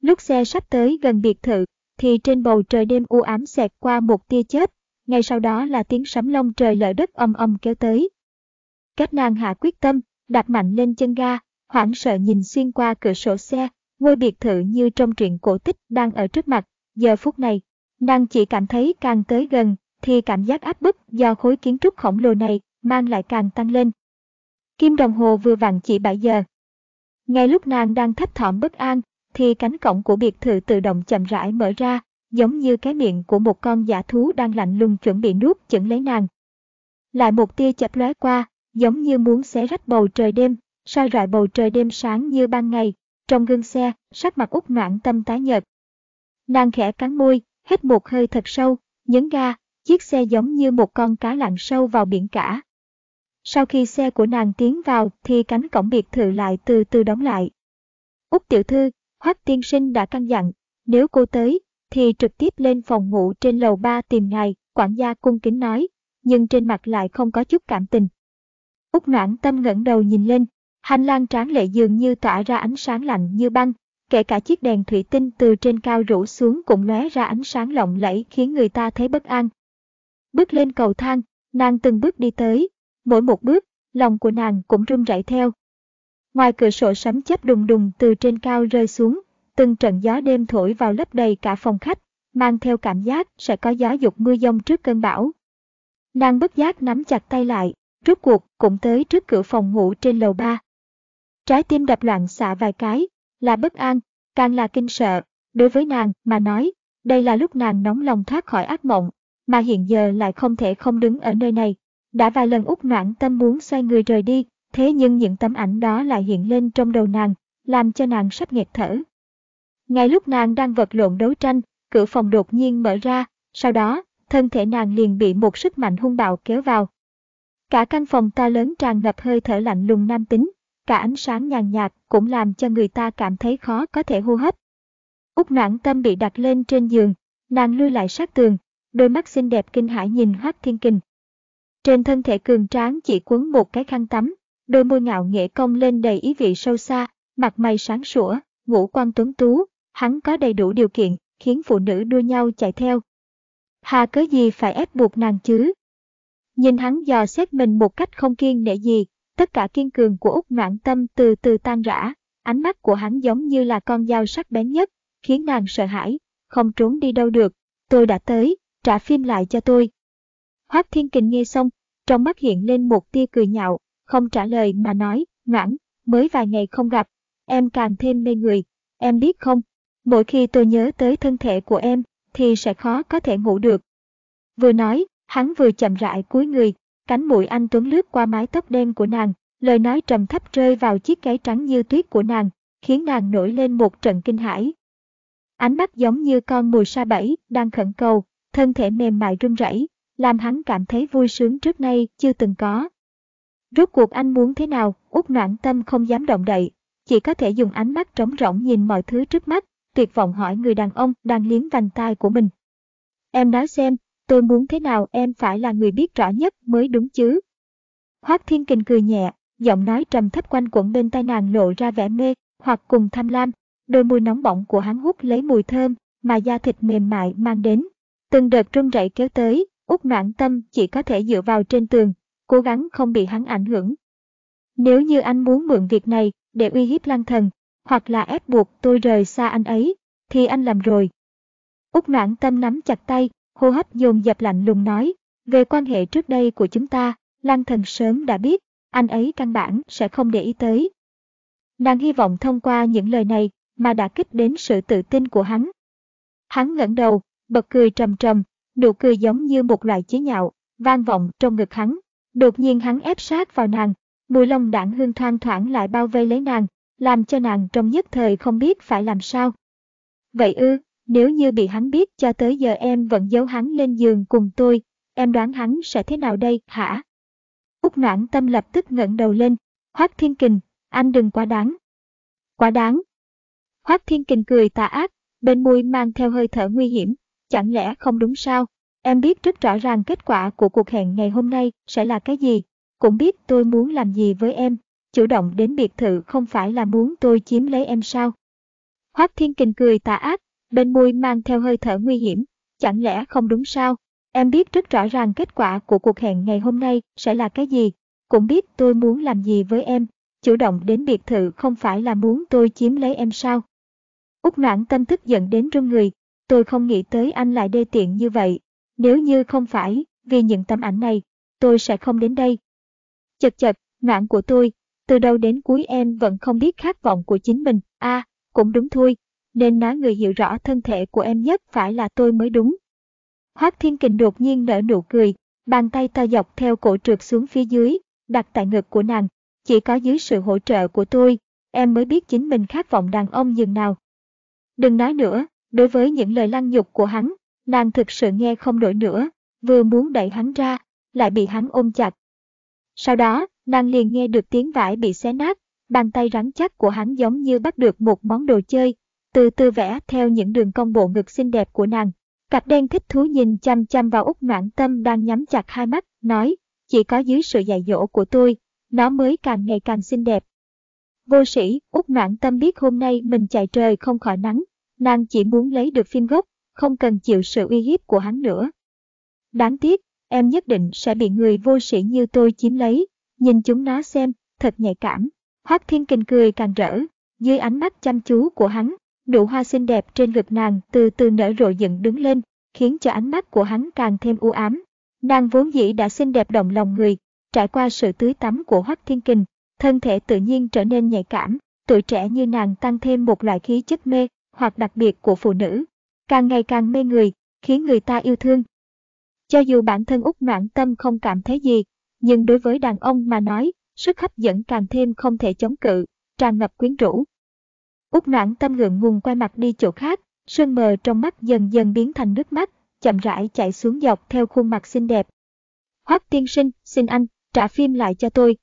Speaker 1: Lúc xe sắp tới gần biệt thự, thì trên bầu trời đêm u ám xẹt qua một tia chớp, ngay sau đó là tiếng sấm lông trời lở đất ầm ầm kéo tới. Cách nàng hạ quyết tâm, đạp mạnh lên chân ga, hoảng sợ nhìn xuyên qua cửa sổ xe, ngôi biệt thự như trong truyện cổ tích đang ở trước mặt, giờ phút này, nàng chỉ cảm thấy càng tới gần, thì cảm giác áp bức do khối kiến trúc khổng lồ này mang lại càng tăng lên. Kim đồng hồ vừa vặn chỉ 7 giờ. Ngay lúc nàng đang thấp thỏm bất an, thì cánh cổng của biệt thự tự động chậm rãi mở ra, giống như cái miệng của một con giả thú đang lạnh lùng chuẩn bị nuốt chửng lấy nàng. Lại một tia chợt lóe qua, giống như muốn xé rách bầu trời đêm, soi rọi bầu trời đêm sáng như ban ngày. Trong gương xe, sắc mặt út noãn tâm tái nhợt. Nàng khẽ cắn môi, hít một hơi thật sâu, nhấn ga, chiếc xe giống như một con cá lặn sâu vào biển cả. Sau khi xe của nàng tiến vào thì cánh cổng biệt thự lại từ từ đóng lại. Úc tiểu thư, Hoắc tiên sinh đã căn dặn, nếu cô tới, thì trực tiếp lên phòng ngủ trên lầu ba tìm ngài, quản gia cung kính nói, nhưng trên mặt lại không có chút cảm tình. Úc noãn tâm ngẩng đầu nhìn lên, hành lang tráng lệ dường như tỏa ra ánh sáng lạnh như băng, kể cả chiếc đèn thủy tinh từ trên cao rủ xuống cũng lóe ra ánh sáng lộng lẫy khiến người ta thấy bất an. Bước lên cầu thang, nàng từng bước đi tới, mỗi một bước, lòng của nàng cũng run rẩy theo. Ngoài cửa sổ sấm chớp đùng đùng từ trên cao rơi xuống, từng trận gió đêm thổi vào lấp đầy cả phòng khách, mang theo cảm giác sẽ có gió dục mưa giông trước cơn bão. Nàng bất giác nắm chặt tay lại, rốt cuộc cũng tới trước cửa phòng ngủ trên lầu ba. Trái tim đập loạn xạ vài cái, là bất an, càng là kinh sợ, đối với nàng mà nói, đây là lúc nàng nóng lòng thoát khỏi ác mộng, mà hiện giờ lại không thể không đứng ở nơi này. Đã vài lần út noãn tâm muốn xoay người rời đi, thế nhưng những tấm ảnh đó lại hiện lên trong đầu nàng, làm cho nàng sắp nghẹt thở. Ngay lúc nàng đang vật lộn đấu tranh, cửa phòng đột nhiên mở ra, sau đó, thân thể nàng liền bị một sức mạnh hung bạo kéo vào. Cả căn phòng to lớn tràn ngập hơi thở lạnh lùng nam tính, cả ánh sáng nhàn nhạt cũng làm cho người ta cảm thấy khó có thể hô hấp. Úc noãn tâm bị đặt lên trên giường, nàng lui lại sát tường, đôi mắt xinh đẹp kinh hãi nhìn Hoác Thiên Kình. Trên thân thể cường tráng chỉ quấn một cái khăn tắm, đôi môi ngạo nghễ cong lên đầy ý vị sâu xa, mặt mày sáng sủa, ngũ quan tuấn tú, hắn có đầy đủ điều kiện, khiến phụ nữ đua nhau chạy theo. Hà cớ gì phải ép buộc nàng chứ? Nhìn hắn dò xét mình một cách không kiên nể gì, tất cả kiên cường của Úc Noãn Tâm từ từ tan rã, ánh mắt của hắn giống như là con dao sắc bén nhất, khiến nàng sợ hãi, không trốn đi đâu được. Tôi đã tới, trả phim lại cho tôi. Hoác Thiên Kình nghe xong, trong mắt hiện lên một tia cười nhạo, không trả lời mà nói, Noãn, mới vài ngày không gặp, em càng thêm mê người, em biết không, mỗi khi tôi nhớ tới thân thể của em, thì sẽ khó có thể ngủ được. Vừa nói, hắn vừa chậm rãi cúi người, cánh mũi anh Tuấn lướt qua mái tóc đen của nàng, lời nói trầm thấp rơi vào chiếc gáy trắng như tuyết của nàng, khiến nàng nổi lên một trận kinh hãi. Ánh mắt giống như con mùi sa bẫy đang khẩn cầu, thân thể mềm mại run rẩy, làm hắn cảm thấy vui sướng trước nay chưa từng có. Rốt cuộc anh muốn thế nào, út noãn tâm không dám động đậy, chỉ có thể dùng ánh mắt trống rỗng nhìn mọi thứ trước mắt, tuyệt vọng hỏi người đàn ông đang liếm vành tai của mình. Em nói xem, tôi muốn thế nào em phải là người biết rõ nhất mới đúng chứ. Hoác Thiên Kình cười nhẹ, giọng nói trầm thấp quanh quẩn bên tai nàng lộ ra vẻ mê, hoặc cùng tham lam. Đôi môi nóng bỏng của hắn hút lấy mùi thơm mà da thịt mềm mại mang đến. Từng đợt run rẩy kéo tới, út noãn tâm chỉ có thể dựa vào trên tường, cố gắng không bị hắn ảnh hưởng. Nếu như anh muốn mượn việc này để uy hiếp lăng thần, hoặc là ép buộc tôi rời xa anh ấy, thì anh làm rồi. Úc noãn tâm nắm chặt tay, hô hấp dồn dập lạnh lùng nói, về quan hệ trước đây của chúng ta, lăng thần sớm đã biết, anh ấy căn bản sẽ không để ý tới. Nàng hy vọng thông qua những lời này mà đã kích đến sự tự tin của hắn. Hắn ngẩng đầu, bật cười trầm trầm, nụ cười giống như một loại chế nhạo, vang vọng trong ngực hắn. Đột nhiên hắn ép sát vào nàng, mùi lông đảng hương thoang thoảng lại bao vây lấy nàng, làm cho nàng trong nhất thời không biết phải làm sao. Vậy ư, nếu như bị hắn biết cho tới giờ em vẫn giấu hắn lên giường cùng tôi, em đoán hắn sẽ thế nào đây, hả? Úc noãn tâm lập tức ngẩng đầu lên, Hoác Thiên Kình, anh đừng quá đáng. Quá đáng. Hoác Thiên Kình cười tà ác, bên môi mang theo hơi thở nguy hiểm, chẳng lẽ không đúng sao? Em biết rất rõ ràng kết quả của cuộc hẹn ngày hôm nay sẽ là cái gì, cũng biết tôi muốn làm gì với em, chủ động đến biệt thự không phải là muốn tôi chiếm lấy em sao? Hoác Thiên Kình cười tà ác, bên môi mang theo hơi thở nguy hiểm, chẳng lẽ không đúng sao? Em biết rất rõ ràng kết quả của cuộc hẹn ngày hôm nay sẽ là cái gì, cũng biết tôi muốn làm gì với em, chủ động đến biệt thự không phải là muốn tôi chiếm lấy em sao? Úc noãn tâm tức giận đến run người, tôi không nghĩ tới anh lại đê tiện như vậy, nếu như không phải vì những tấm ảnh này, tôi sẽ không đến đây. Chật chật, noãn của tôi, từ đầu đến cuối em vẫn không biết khát vọng của chính mình, a à, cũng đúng thôi, nên nói người hiểu rõ thân thể của em nhất phải là tôi mới đúng. Hoác Thiên Kình đột nhiên nở nụ cười, bàn tay to dọc theo cổ trượt xuống phía dưới, đặt tại ngực của nàng. Chỉ có dưới sự hỗ trợ của tôi, em mới biết chính mình khát vọng đàn ông dừng nào. Đừng nói nữa, đối với những lời lăng nhục của hắn, nàng thực sự nghe không nổi nữa, vừa muốn đẩy hắn ra, lại bị hắn ôm chặt. Sau đó, nàng liền nghe được tiếng vải bị xé nát, bàn tay rắn chắc của hắn giống như bắt được một món đồ chơi, từ từ vẽ theo những đường cong bộ ngực xinh đẹp của nàng. Cặp đen thích thú nhìn chăm chăm vào út noãn tâm đang nhắm chặt hai mắt, nói, chỉ có dưới sự dạy dỗ của tôi, nó mới càng ngày càng xinh đẹp. Vô sĩ, út noãn tâm biết hôm nay mình chạy trời không khỏi nắng, nàng chỉ muốn lấy được phim gốc, không cần chịu sự uy hiếp của hắn nữa. Đáng tiếc, em nhất định sẽ bị người vô sĩ như tôi chiếm lấy, nhìn chúng nó xem, thật nhạy cảm. Hoác Thiên Kình cười càng rỡ, dưới ánh mắt chăm chú của hắn, nụ hoa xinh đẹp trên ngực nàng từ từ nở rộ dựng đứng lên, khiến cho ánh mắt của hắn càng thêm u ám. Nàng vốn dĩ đã xinh đẹp động lòng người, trải qua sự tưới tắm của Hoắc Thiên Kình, thân thể tự nhiên trở nên nhạy cảm, tuổi trẻ như nàng tăng thêm một loại khí chất mê hoặc đặc biệt của phụ nữ, càng ngày càng mê người, khiến người ta yêu thương. Cho dù bản thân Úc Noãn Tâm không cảm thấy gì, nhưng đối với đàn ông mà nói, sức hấp dẫn càng thêm không thể chống cự, tràn ngập quyến rũ. Úc noãn tâm ngượng ngùng quay mặt đi chỗ khác, sương mờ trong mắt dần dần biến thành nước mắt, chậm rãi chạy xuống dọc theo khuôn mặt xinh đẹp. Hoắc tiên sinh, xin anh, trả phim lại cho tôi.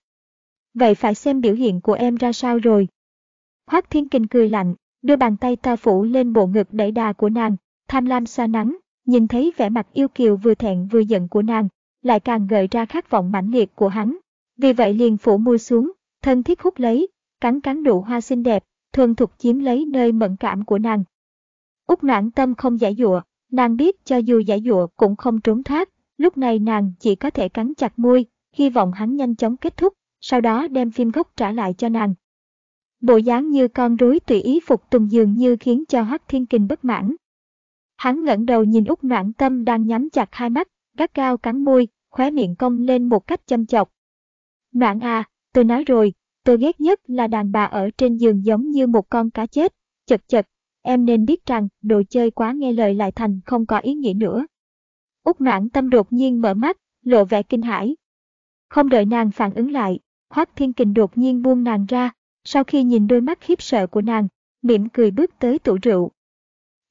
Speaker 1: Vậy phải xem biểu hiện của em ra sao rồi. Hoắc thiên kinh cười lạnh, đưa bàn tay to phủ lên bộ ngực đẩy đà của nàng, tham lam xa nắng, nhìn thấy vẻ mặt yêu kiều vừa thẹn vừa giận của nàng, lại càng gợi ra khát vọng mãnh liệt của hắn. Vì vậy liền phủ môi xuống, thân thiết hút lấy, cắn cắn nụ hoa xinh đẹp, thuần thục chiếm lấy nơi mẫn cảm của nàng. Úc noãn tâm không giải dụa, nàng biết cho dù giải dụa cũng không trốn thoát, lúc này nàng chỉ có thể cắn chặt môi, hy vọng hắn nhanh chóng kết thúc, sau đó đem phim gốc trả lại cho nàng. Bộ dáng như con rối tùy ý phục tùng dường như khiến cho Hoắc Thiên Kình bất mãn. Hắn ngẩng đầu nhìn Úc Noãn Tâm đang nhắm chặt hai mắt, gắt cao cắn môi, khóe miệng cong lên một cách châm chọc. Noãn à, tôi nói rồi, tôi ghét nhất là đàn bà ở trên giường giống như một con cá chết, chật chật, em nên biết rằng đồ chơi quá nghe lời lại thành không có ý nghĩa nữa. Úc Noãn Tâm đột nhiên mở mắt, lộ vẻ kinh hãi. Không đợi nàng phản ứng lại, Hoác Thiên Kình đột nhiên buông nàng ra, sau khi nhìn đôi mắt khiếp sợ của nàng, mỉm cười bước tới tủ rượu.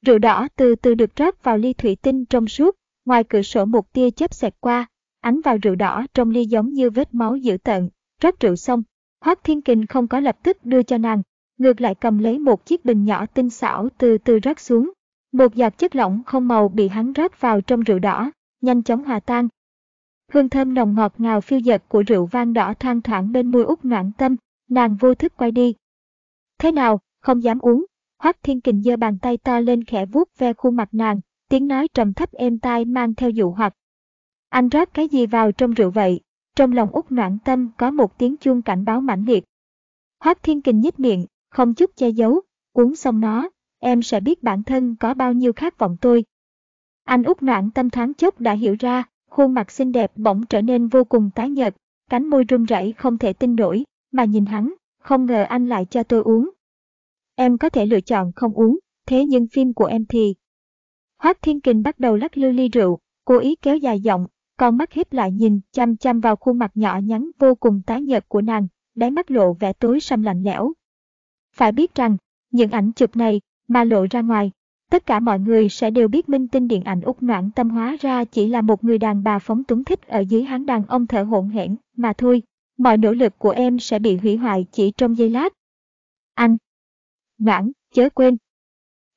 Speaker 1: Rượu đỏ từ từ được rót vào ly thủy tinh trong suốt, ngoài cửa sổ một tia chớp xẹt qua, ánh vào rượu đỏ trong ly giống như vết máu dữ tợn. Rót rượu xong, Hoắc Thiên Kình không có lập tức đưa cho nàng, ngược lại cầm lấy một chiếc bình nhỏ tinh xảo từ từ rót xuống. Một giọt chất lỏng không màu bị hắn rót vào trong rượu đỏ, nhanh chóng hòa tan. Hương thơm nồng ngọt ngào phiêu dật của rượu vang đỏ thoang thoảng bên môi út noạn tâm, nàng vô thức quay đi. Thế nào, không dám uống, Hoắc Thiên Kình giơ bàn tay to lên khẽ vuốt ve khuôn mặt nàng, tiếng nói trầm thấp êm tai mang theo dụ hoặc. Anh rót cái gì vào trong rượu vậy? Trong lòng út noãn tâm có một tiếng chuông cảnh báo mãnh liệt. Hoác Thiên Kình nhếch miệng, không chút che giấu, uống xong nó, em sẽ biết bản thân có bao nhiêu khát vọng tôi. Anh út noãn tâm thoáng chốc đã hiểu ra, khuôn mặt xinh đẹp bỗng trở nên vô cùng tái nhợt, cánh môi run rẩy không thể tin nổi, mà nhìn hắn, không ngờ anh lại cho tôi uống. Em có thể lựa chọn không uống, thế nhưng phim của em thì... Hoác Thiên Kình bắt đầu lắc lư ly rượu, cố ý kéo dài giọng, con mắt hiếp lại nhìn chăm chăm vào khuôn mặt nhỏ nhắn vô cùng tái nhợt của nàng, đáy mắt lộ vẻ tối sầm lạnh lẽo. Phải biết rằng, những ảnh chụp này mà lộ ra ngoài, tất cả mọi người sẽ đều biết minh tinh điện ảnh út noãn tâm hóa ra chỉ là một người đàn bà phóng túng thích ở dưới hắn đàn ông thở hổn hển mà thôi. Mọi nỗ lực của em sẽ bị hủy hoại chỉ trong giây lát. Anh! Noãn, chớ quên!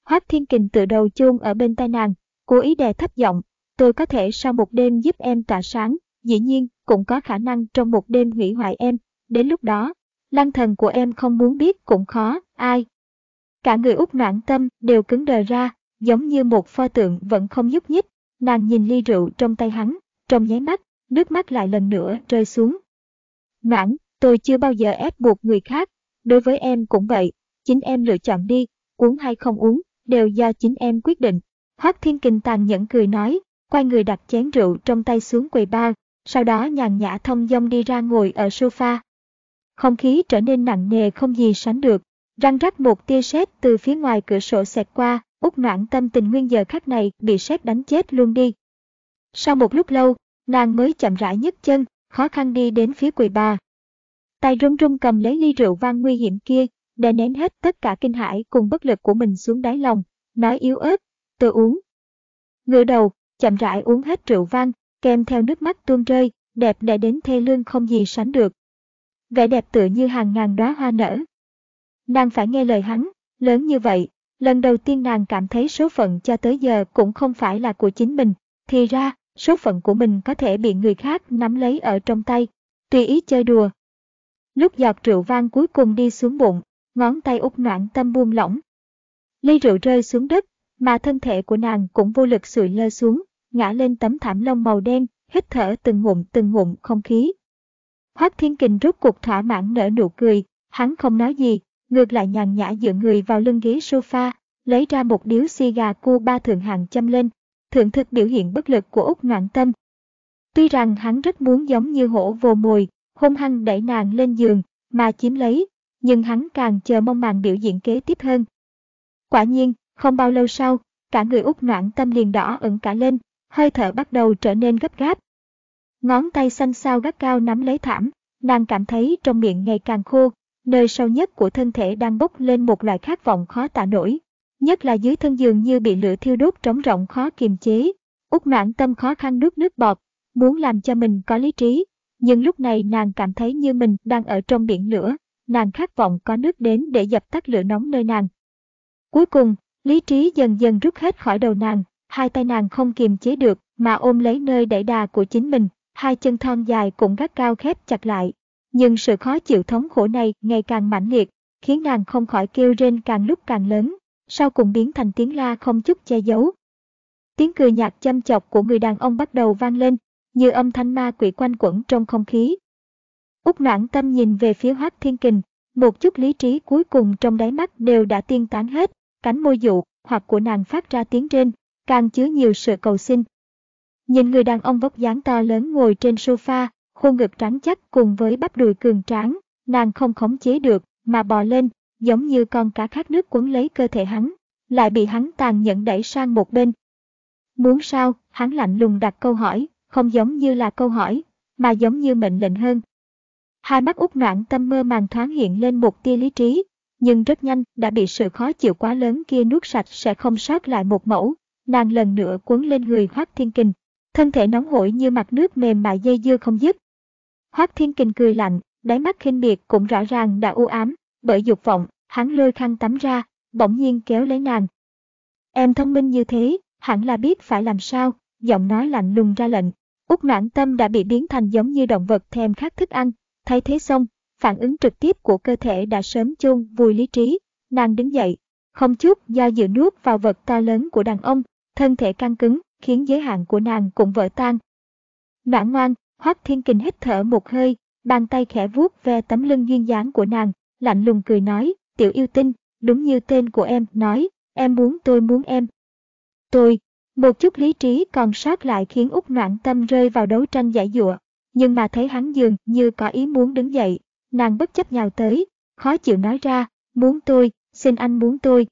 Speaker 1: Hoác Thiên Kình từ đầu chuông ở bên tai nàng, cố ý đè thấp giọng, tôi có thể sau một đêm giúp em tỏa sáng, dĩ nhiên cũng có khả năng trong một đêm hủy hoại em, đến lúc đó, lăng thần của em không muốn biết cũng khó, ai. Cả người út noãn tâm đều cứng đờ ra, giống như một pho tượng vẫn không nhúc nhích, nàng nhìn ly rượu trong tay hắn, trong nháy mắt, nước mắt lại lần nữa rơi xuống. Noãn, tôi chưa bao giờ ép buộc người khác, đối với em cũng vậy, chính em lựa chọn đi, uống hay không uống, đều do chính em quyết định. Hoác Thiên Kình tàn nhẫn cười nói, quay người đặt chén rượu trong tay xuống quầy bar, sau đó nhàn nhã thông dong đi ra ngồi ở sofa. Không khí trở nên nặng nề không gì sánh được, răng rắc một tia sét từ phía ngoài cửa sổ xẹt qua, út noãn tâm tình nguyên giờ khắc này bị sét đánh chết luôn đi. Sau một lúc lâu, nàng mới chậm rãi nhấc chân, khó khăn đi đến phía quầy bar. Tay run run cầm lấy ly rượu vang nguy hiểm kia, để nén hết tất cả kinh hãi cùng bất lực của mình xuống đáy lòng, nói yếu ớt, tôi uống. Ngửa đầu, chậm rãi uống hết rượu vang, kèm theo nước mắt tuôn rơi, đẹp đẽ đến thê lương không gì sánh được. Vẻ đẹp tựa như hàng ngàn đóa hoa nở. Nàng phải nghe lời hắn, lớn như vậy, lần đầu tiên nàng cảm thấy số phận cho tới giờ cũng không phải là của chính mình, thì ra, số phận của mình có thể bị người khác nắm lấy ở trong tay, tùy ý chơi đùa. Lúc giọt rượu vang cuối cùng đi xuống bụng, ngón tay út noạn tâm buông lỏng. Ly rượu rơi xuống đất, mà thân thể của nàng cũng vô lực sụi lơ xuống, ngã lên tấm thảm lông màu đen, hít thở từng ngụm từng ngụm không khí. Hoác Thiên Kình rút cuộc thỏa mãn nở nụ cười, hắn không nói gì, ngược lại nhàn nhã dựa người vào lưng ghế sofa, lấy ra một điếu xì gà cu ba thượng hạng châm lên, thượng thực biểu hiện bất lực của Úc Ngoạn Tâm. Tuy rằng hắn rất muốn giống như hổ vồ mồi, hung hăng đẩy nàng lên giường, mà chiếm lấy, nhưng hắn càng chờ mong màn biểu diễn kế tiếp hơn. Quả nhiên, không bao lâu sau, cả người út noãn tâm liền đỏ ửng cả lên, hơi thở bắt đầu trở nên gấp gáp. Ngón tay xanh xao gắt cao nắm lấy thảm, nàng cảm thấy trong miệng ngày càng khô, nơi sâu nhất của thân thể đang bốc lên một loại khát vọng khó tả nổi. Nhất là dưới thân giường như bị lửa thiêu đốt trống rộng khó kiềm chế. Út mãn tâm khó khăn nước nước bọt, muốn làm cho mình có lý trí. Nhưng lúc này nàng cảm thấy như mình đang ở trong biển lửa, nàng khát vọng có nước đến để dập tắt lửa nóng nơi nàng. Cuối cùng, lý trí dần dần rút hết khỏi đầu nàng, hai tay nàng không kiềm chế được mà ôm lấy nơi đẩy đà của chính mình, hai chân thon dài cũng gắt cao khép chặt lại. Nhưng sự khó chịu thống khổ này ngày càng mãnh liệt, khiến nàng không khỏi kêu rên càng lúc càng lớn, sau cùng biến thành tiếng la không chút che giấu. Tiếng cười nhạt châm chọc của người đàn ông bắt đầu vang lên, như âm thanh ma quỷ quanh quẩn trong không khí. Úc noãn tâm nhìn về phía Hoác Thiên Kình, một chút lý trí cuối cùng trong đáy mắt đều đã tiên tán hết, cánh môi dụ hoặc của nàng phát ra tiếng trên, càng chứa nhiều sự cầu xin. Nhìn người đàn ông vóc dáng to lớn ngồi trên sofa, khuôn ngực trắng chắc cùng với bắp đùi cường tráng, nàng không khống chế được, mà bò lên, giống như con cá khát nước cuốn lấy cơ thể hắn, lại bị hắn tàn nhẫn đẩy sang một bên. Muốn sao, hắn lạnh lùng đặt câu hỏi, không giống như là câu hỏi, mà giống như mệnh lệnh hơn. Hai mắt út noạn tâm mơ màng thoáng hiện lên một tia lý trí, nhưng rất nhanh đã bị sự khó chịu quá lớn kia nuốt sạch sẽ không sót lại một mẫu. Nàng lần nữa cuốn lên người Hoác Thiên Kình, thân thể nóng hổi như mặt nước mềm mại dây dưa không dứt. Hoác Thiên Kình cười lạnh, đáy mắt khinh miệt cũng rõ ràng đã u ám, bởi dục vọng, hắn lôi khăn tắm ra, bỗng nhiên kéo lấy nàng. Em thông minh như thế, hẳn là biết phải làm sao, giọng nói lạnh lùng ra lệnh. Úc noãn tâm đã bị biến thành giống như động vật thèm khát thức ăn, thay thế xong, phản ứng trực tiếp của cơ thể đã sớm chôn vùi lý trí, nàng đứng dậy, không chút do dự nuốt vào vật to lớn của đàn ông, thân thể căng cứng, khiến giới hạn của nàng cũng vỡ tan. Noãn ngoan, Hoắc Thiên Kình hít thở một hơi, bàn tay khẽ vuốt ve tấm lưng duyên dáng của nàng, lạnh lùng cười nói, tiểu yêu tinh, đúng như tên của em nói, em muốn tôi muốn em. Tôi, một chút lý trí còn sót lại khiến út noạn tâm rơi vào đấu tranh giải dụa, nhưng mà thấy hắn dường như có ý muốn đứng dậy, nàng bất chấp nhào tới, khó chịu nói ra, muốn tôi, xin anh muốn tôi.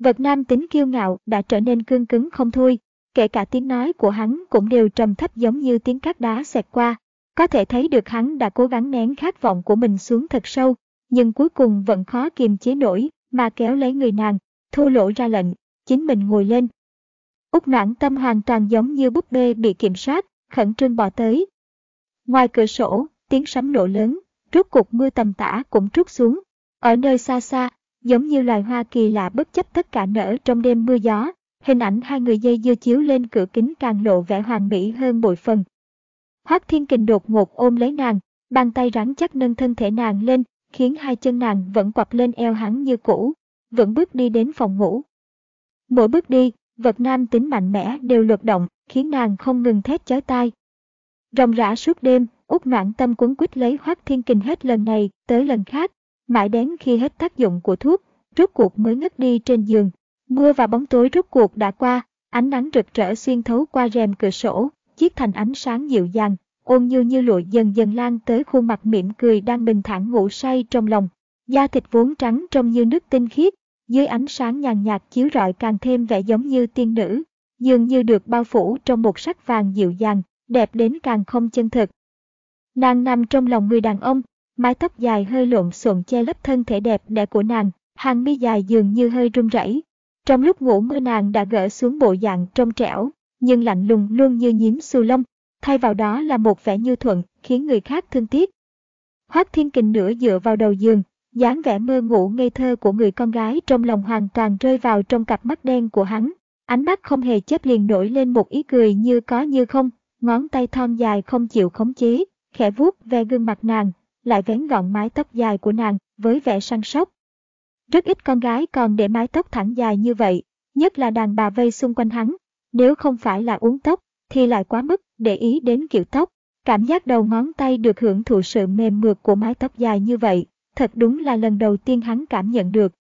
Speaker 1: Vật nam tính kiêu ngạo đã trở nên cương cứng không thôi, kể cả tiếng nói của hắn cũng đều trầm thấp giống như tiếng cát đá xẹt qua. Có thể thấy được hắn đã cố gắng nén khát vọng của mình xuống thật sâu, nhưng cuối cùng vẫn khó kiềm chế nổi, mà kéo lấy người nàng, thô lỗ ra lệnh, chính mình ngồi lên. Úc noãn tâm hoàn toàn giống như búp bê bị kiểm soát, khẩn trương bỏ tới. Ngoài cửa sổ, tiếng sấm nổ lớn, rốt cục mưa tầm tã cũng trút xuống. Ở nơi xa xa, giống như loài hoa kỳ lạ bất chấp tất cả nở trong đêm mưa gió, hình ảnh hai người dây dưa chiếu lên cửa kính càng lộ vẻ hoàn mỹ hơn bội phần. Hoác Thiên Kình đột ngột ôm lấy nàng, bàn tay rắn chắc nâng thân thể nàng lên, khiến hai chân nàng vẫn quặp lên eo hắn như cũ, vẫn bước đi đến phòng ngủ. Mỗi bước đi, vật nam tính mạnh mẽ đều luật động, khiến nàng không ngừng thét chói tai. Ròng rã suốt đêm, út noạn tâm cuốn quýt lấy hoác thiên kình hết lần này tới lần khác, mãi đến khi hết tác dụng của thuốc, rốt cuộc mới ngất đi trên giường. Mưa và bóng tối rốt cuộc đã qua, ánh nắng rực rỡ xuyên thấu qua rèm cửa sổ, chiếc thành ánh sáng dịu dàng, ôn như như lụa dần dần lan tới khuôn mặt mỉm cười đang bình thản ngủ say trong lòng. Da thịt vốn trắng trông như nước tinh khiết, dưới ánh sáng nhàn nhạt chiếu rọi càng thêm vẻ giống như tiên nữ, dường như được bao phủ trong một sắc vàng dịu dàng, đẹp đến càng không chân thực. Nàng nằm trong lòng người đàn ông, mái tóc dài hơi lộn xộn che lấp thân thể đẹp đẽ của nàng, hàng mi dài dường như hơi run rẩy. Trong lúc ngủ mơ nàng đã gỡ xuống bộ dạng trong trẻo, nhưng lạnh lùng luôn như nhím xù lông, thay vào đó là một vẻ như thuận, khiến người khác thương tiếc. Hoác Thiên Kình nửa dựa vào đầu giường, dáng vẻ mơ ngủ ngây thơ của người con gái trong lòng hoàn toàn rơi vào trong cặp mắt đen của hắn. Ánh mắt không hề chớp liền nổi lên một ý cười như có như không, ngón tay thon dài không chịu khống chế, khẽ vuốt ve gương mặt nàng, lại vén gọn mái tóc dài của nàng với vẻ săn sóc. Rất ít con gái còn để mái tóc thẳng dài như vậy, nhất là đàn bà vây xung quanh hắn. Nếu không phải là uống tóc, thì lại quá mức để ý đến kiểu tóc. Cảm giác đầu ngón tay được hưởng thụ sự mềm mượt của mái tóc dài như vậy, thật đúng là lần đầu tiên hắn cảm nhận được.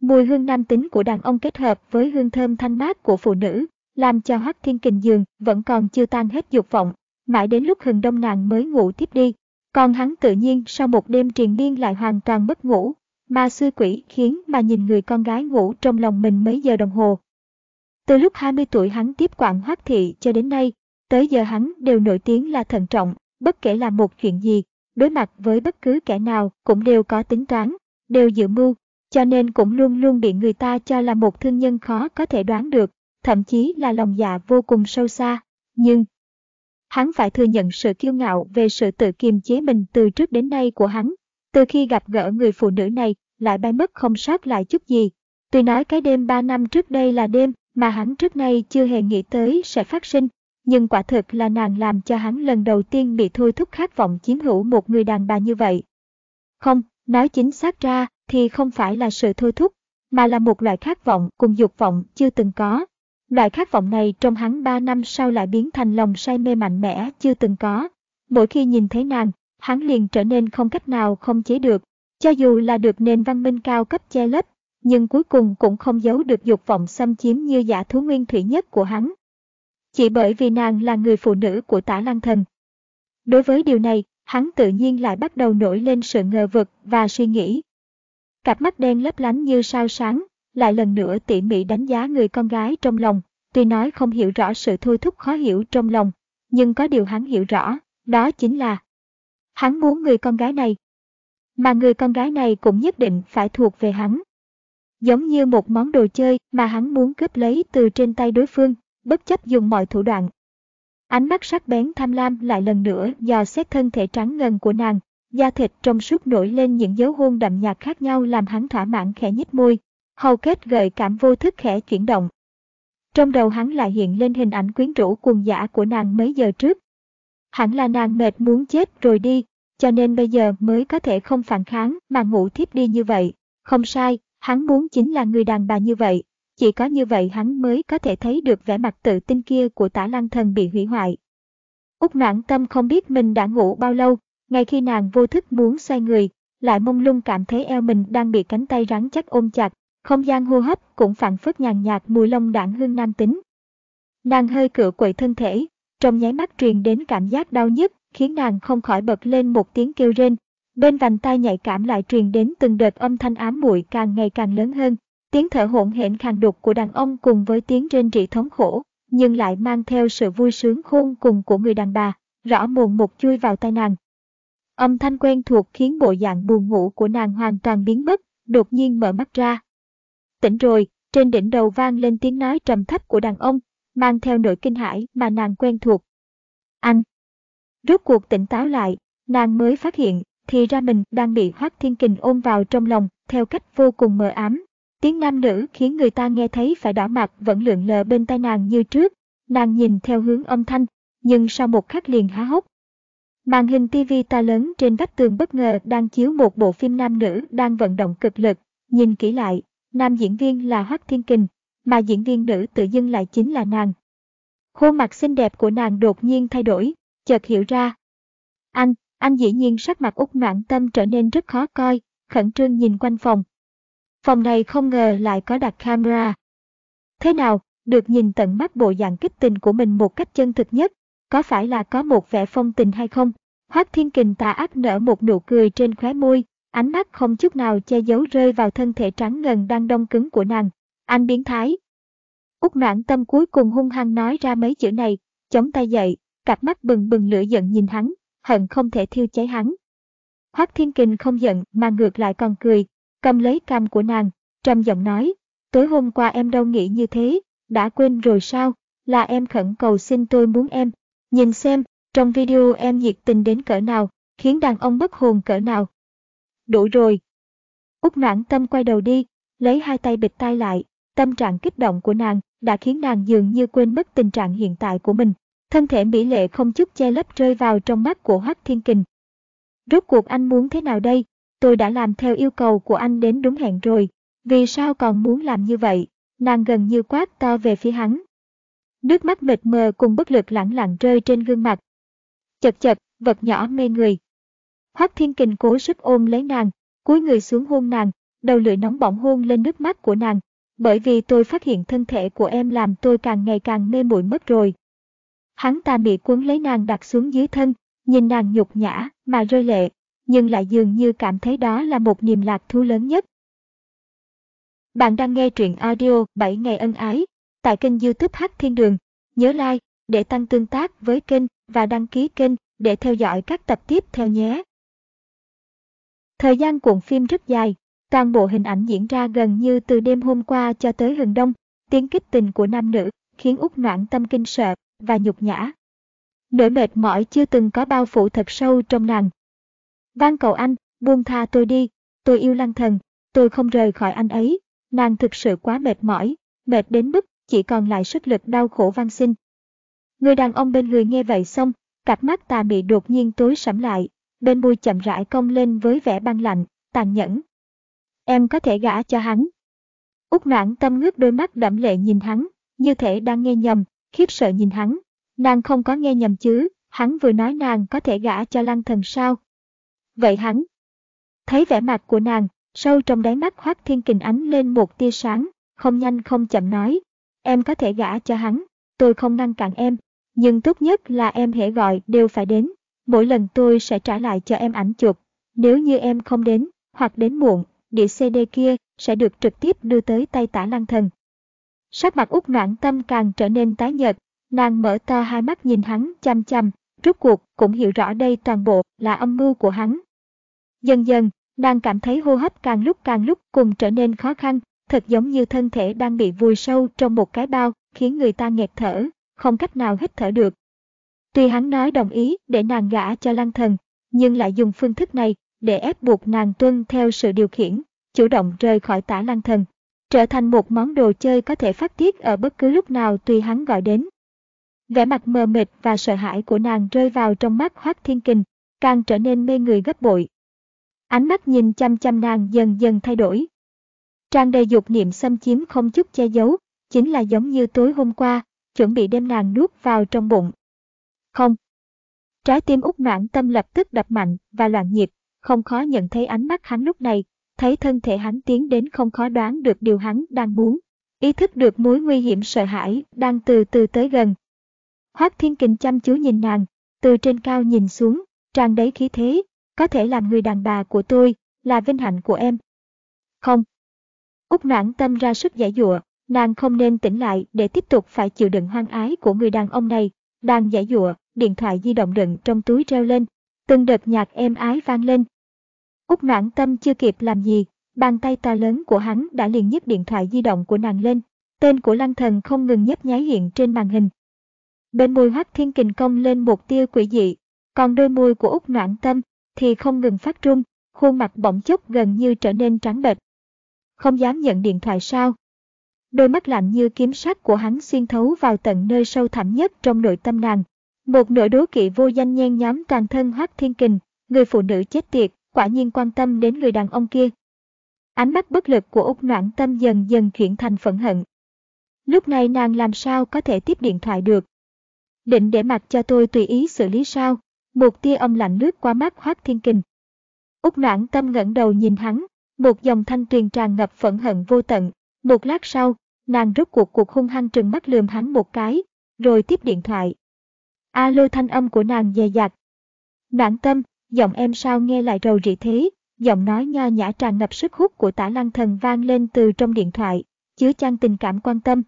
Speaker 1: Mùi hương nam tính của đàn ông kết hợp với hương thơm thanh mát của phụ nữ, làm cho Hoắc Thiên Kình giường vẫn còn chưa tan hết dục vọng, mãi đến lúc hừng đông nàng mới ngủ tiếp đi. Còn hắn tự nhiên sau một đêm triền miên lại hoàn toàn mất ngủ, ma sư quỷ khiến mà nhìn người con gái ngủ trong lòng mình mấy giờ đồng hồ. Từ lúc 20 tuổi hắn tiếp quản hoác Thị cho đến nay, tới giờ hắn đều nổi tiếng là thận trọng, bất kể là một chuyện gì, đối mặt với bất cứ kẻ nào cũng đều có tính toán, đều dự mưu, cho nên cũng luôn luôn bị người ta cho là một thương nhân khó có thể đoán được, thậm chí là lòng dạ vô cùng sâu xa. Nhưng, hắn phải thừa nhận sự kiêu ngạo về sự tự kiềm chế mình từ trước đến nay của hắn. Từ khi gặp gỡ người phụ nữ này, lại bay mất không sót lại chút gì. Tuy nói cái đêm 3 năm trước đây là đêm mà hắn trước nay chưa hề nghĩ tới sẽ phát sinh, nhưng quả thực là nàng làm cho hắn lần đầu tiên bị thôi thúc khát vọng chiếm hữu một người đàn bà như vậy. Không, nói chính xác ra thì không phải là sự thôi thúc, mà là một loại khát vọng cùng dục vọng chưa từng có. Loại khát vọng này trong hắn ba năm sau lại biến thành lòng say mê mạnh mẽ chưa từng có. Mỗi khi nhìn thấy nàng, hắn liền trở nên không cách nào không chế được. Cho dù là được nền văn minh cao cấp che lấp, nhưng cuối cùng cũng không giấu được dục vọng xâm chiếm như giả thú nguyên thủy nhất của hắn. Chỉ bởi vì nàng là người phụ nữ của tả lăng thần. Đối với điều này, hắn tự nhiên lại bắt đầu nổi lên sự ngờ vực và suy nghĩ. Cặp mắt đen lấp lánh như sao sáng, lại lần nữa tỉ mỉ đánh giá người con gái trong lòng, tuy nói không hiểu rõ sự thôi thúc khó hiểu trong lòng, nhưng có điều hắn hiểu rõ, đó chính là hắn muốn người con gái này. Mà người con gái này cũng nhất định phải thuộc về hắn. Giống như một món đồ chơi mà hắn muốn cướp lấy từ trên tay đối phương, bất chấp dùng mọi thủ đoạn. Ánh mắt sắc bén tham lam lại lần nữa dò xét thân thể trắng ngần của nàng, da thịt trong suốt nổi lên những dấu hôn đậm nhạt khác nhau làm hắn thỏa mãn khẽ nhích môi, hầu kết gợi cảm vô thức khẽ chuyển động. Trong đầu hắn lại hiện lên hình ảnh quyến rũ cuồng giả của nàng mấy giờ trước. Hẳn là nàng mệt muốn chết rồi đi, cho nên bây giờ mới có thể không phản kháng mà ngủ thiếp đi như vậy. Không sai, hắn muốn chính là người đàn bà như vậy. Chỉ có như vậy hắn mới có thể thấy được vẻ mặt tự tin kia của tả lăng thần bị hủy hoại. Úc noãn tâm không biết mình đã ngủ bao lâu, ngay khi nàng vô thức muốn xoay người, lại mông lung cảm thấy eo mình đang bị cánh tay rắn chắc ôm chặt, không gian hô hấp cũng phản phất nhàn nhạt mùi lông đạn hương nam tính. Nàng hơi cựa quậy thân thể, trong nháy mắt truyền đến cảm giác đau nhức, khiến nàng không khỏi bật lên một tiếng kêu rên. Bên vành tai nhạy cảm lại truyền đến từng đợt âm thanh ám muội càng ngày càng lớn hơn, tiếng thở hổn hển khàn đục của đàn ông cùng với tiếng rên rỉ thống khổ, nhưng lại mang theo sự vui sướng khôn cùng của người đàn bà, rõ mồn một chui vào tai nàng. Âm thanh quen thuộc khiến bộ dạng buồn ngủ của nàng hoàn toàn biến mất, đột nhiên mở mắt ra. Tỉnh rồi, trên đỉnh đầu vang lên tiếng nói trầm thấp của đàn ông, mang theo nỗi kinh hãi mà nàng quen thuộc. Anh! Rốt cuộc tỉnh táo lại, nàng mới phát hiện, thì ra mình đang bị Hoác Thiên Kình ôm vào trong lòng, theo cách vô cùng mờ ám. Tiếng nam nữ khiến người ta nghe thấy phải đỏ mặt vẫn lượn lờ bên tai nàng như trước. Nàng nhìn theo hướng âm thanh, nhưng sau một khắc liền há hốc. Màn hình TV to lớn trên vách tường bất ngờ đang chiếu một bộ phim nam nữ đang vận động cực lực. Nhìn kỹ lại, nam diễn viên là Hoắc Thiên Kình, mà diễn viên nữ tự dưng lại chính là nàng. Khuôn mặt xinh đẹp của nàng đột nhiên thay đổi, chợt hiểu ra. Anh, anh dĩ nhiên sắc mặt út noạn tâm trở nên rất khó coi, khẩn trương nhìn quanh phòng. Phòng này không ngờ lại có đặt camera. Thế nào, được nhìn tận mắt bộ dạng kích tình của mình một cách chân thực nhất, có phải là có một vẻ phong tình hay không? Hoác Thiên Kình tà ác nở một nụ cười trên khóe môi, ánh mắt không chút nào che giấu rơi vào thân thể trắng ngần đang đông cứng của nàng. Anh biến thái. Úc noãn tâm cuối cùng hung hăng nói ra mấy chữ này, chống tay dậy, cặp mắt bừng bừng lửa giận nhìn hắn, hận không thể thiêu cháy hắn. Hoác Thiên Kình không giận mà ngược lại còn cười, cầm lấy cam của nàng, trầm giọng nói, tối hôm qua em đâu nghĩ như thế, đã quên rồi sao, là em khẩn cầu xin tôi muốn em, nhìn xem, trong video em nhiệt tình đến cỡ nào, khiến đàn ông bất hồn cỡ nào. Đủ rồi. Úc noãn tâm quay đầu đi, lấy hai tay bịt tay lại, tâm trạng kích động của nàng đã khiến nàng dường như quên mất tình trạng hiện tại của mình. Thân thể mỹ lệ không chút che lấp rơi vào trong mắt của Hoắc Thiên Kình. Rốt cuộc anh muốn thế nào đây? Tôi đã làm theo yêu cầu của anh đến đúng hẹn rồi. Vì sao còn muốn làm như vậy? Nàng gần như quát to về phía hắn. Nước mắt mịt mờ cùng bất lực lẳng lặng rơi trên gương mặt. Chật chật, vật nhỏ mê người. Hoác Thiên Kình cố sức ôm lấy nàng, cúi người xuống hôn nàng, đầu lưỡi nóng bỏng hôn lên nước mắt của nàng. Bởi vì tôi phát hiện thân thể của em làm tôi càng ngày càng mê muội mất rồi. Hắn ta bị cuốn lấy nàng đặt xuống dưới thân, nhìn nàng nhục nhã mà rơi lệ, nhưng lại dường như cảm thấy đó là một niềm lạc thú lớn nhất. Bạn đang nghe truyện audio 7 ngày ân ái tại kênh youtube Hát Thiên Đường. Nhớ like để tăng tương tác với kênh và đăng ký kênh để theo dõi các tập tiếp theo nhé. Thời gian cuộn phim rất dài, toàn bộ hình ảnh diễn ra gần như từ đêm hôm qua cho tới hừng đông, tiếng kích tình của nam nữ khiến út noãn tâm kinh sợ và nhục nhã. Nỗi mệt mỏi chưa từng có bao phủ thật sâu trong nàng. Van cầu anh, buông tha tôi đi, tôi yêu lăng thần, tôi không rời khỏi anh ấy, nàng thực sự quá mệt mỏi, mệt đến mức chỉ còn lại sức lực đau khổ van xin. Người đàn ông bên người nghe vậy xong, cặp mắt tà mị đột nhiên tối sẫm lại, bên môi chậm rãi cong lên với vẻ băng lạnh, tàn nhẫn. Em có thể gả cho hắn. Úc noãn tâm ngước đôi mắt đẫm lệ nhìn hắn, như thể đang nghe nhầm, khiếp sợ nhìn hắn. Nàng không có nghe nhầm chứ, hắn vừa nói nàng có thể gả cho lăng thần sao. Vậy hắn, thấy vẻ mặt của nàng, sâu trong đáy mắt Hoác Thiên Kình ánh lên một tia sáng, không nhanh không chậm nói, em có thể gả cho hắn, tôi không ngăn cản em, nhưng tốt nhất là em hễ gọi đều phải đến, mỗi lần tôi sẽ trả lại cho em ảnh chụp, nếu như em không đến, hoặc đến muộn, đĩa CD kia sẽ được trực tiếp đưa tới tay tả lăng thần. Sắc mặt út noãn tâm càng trở nên tái nhợt, nàng mở to hai mắt nhìn hắn chăm chăm, Rốt cuộc cũng hiểu rõ đây toàn bộ là âm mưu của hắn. Dần dần, nàng cảm thấy hô hấp càng lúc càng lúc cùng trở nên khó khăn, thật giống như thân thể đang bị vùi sâu trong một cái bao, khiến người ta nghẹt thở, không cách nào hít thở được. Tuy hắn nói đồng ý để nàng gả cho lăng thần, nhưng lại dùng phương thức này để ép buộc nàng tuân theo sự điều khiển, chủ động rời khỏi tả lăng thần, trở thành một món đồ chơi có thể phát tiết ở bất cứ lúc nào tùy hắn gọi đến. Vẻ mặt mờ mịt và sợ hãi của nàng rơi vào trong mắt Hoác Thiên Kình, càng trở nên mê người gấp bội. Ánh mắt nhìn chăm chăm nàng dần dần thay đổi. Trang đầy dục niệm xâm chiếm không chút che giấu, chính là giống như tối hôm qua, chuẩn bị đem nàng nuốt vào trong bụng. Không. Trái tim út noãn tâm lập tức đập mạnh và loạn nhịp, không khó nhận thấy ánh mắt hắn lúc này, thấy thân thể hắn tiến đến không khó đoán được điều hắn đang muốn. Ý thức được mối nguy hiểm sợ hãi đang từ từ tới gần. Hoác Thiên Kình chăm chú nhìn nàng, từ trên cao nhìn xuống, tràn đầy khí thế, có thể làm người đàn bà của tôi, là vinh hạnh của em. Không. Úc noãn tâm ra sức giải dụa, nàng không nên tỉnh lại để tiếp tục phải chịu đựng hoang ái của người đàn ông này. Đang giải dụa, điện thoại di động đựng trong túi reo lên, từng đợt nhạc êm ái vang lên. Úc noãn tâm chưa kịp làm gì, bàn tay to lớn của hắn đã liền nhấc điện thoại di động của nàng lên. Tên của lăng thần không ngừng nhấp nháy hiện trên màn hình. Bên môi hoắc thiên kình công lên một tia quỷ dị, còn đôi môi của Úc noãn tâm thì không ngừng phát run, khuôn mặt bỗng chốc gần như trở nên trắng bệch. Không dám nhận điện thoại sao? Đôi mắt lạnh như kiếm sắt của hắn xuyên thấu vào tận nơi sâu thẳm nhất trong nội tâm nàng. Một nửa đố kỵ vô danh nhen nhóm toàn thân Hoắc Thiên Kình, người phụ nữ chết tiệt, quả nhiên quan tâm đến người đàn ông kia. Ánh mắt bất lực của Úc Noãn Tâm dần dần chuyển thành phẫn hận. Lúc này nàng làm sao có thể tiếp điện thoại được? Định để mặc cho tôi tùy ý xử lý sao? Một tia ông lạnh lướt qua mắt Hoác Thiên Kình. Úc noãn tâm ngẩng đầu nhìn hắn, một dòng thanh tuyền tràn ngập phẫn hận vô tận. Một lát sau, nàng rút cuộc cuộc hung hăng trừng mắt lườm hắn một cái, rồi tiếp điện thoại. Alo thanh âm của nàng dè dặt. Noãn tâm, giọng em sao nghe lại rầu rĩ thế, giọng nói nho nhã tràn ngập sức hút của tả lăng thần vang lên từ trong điện thoại, chứa chan tình cảm quan tâm.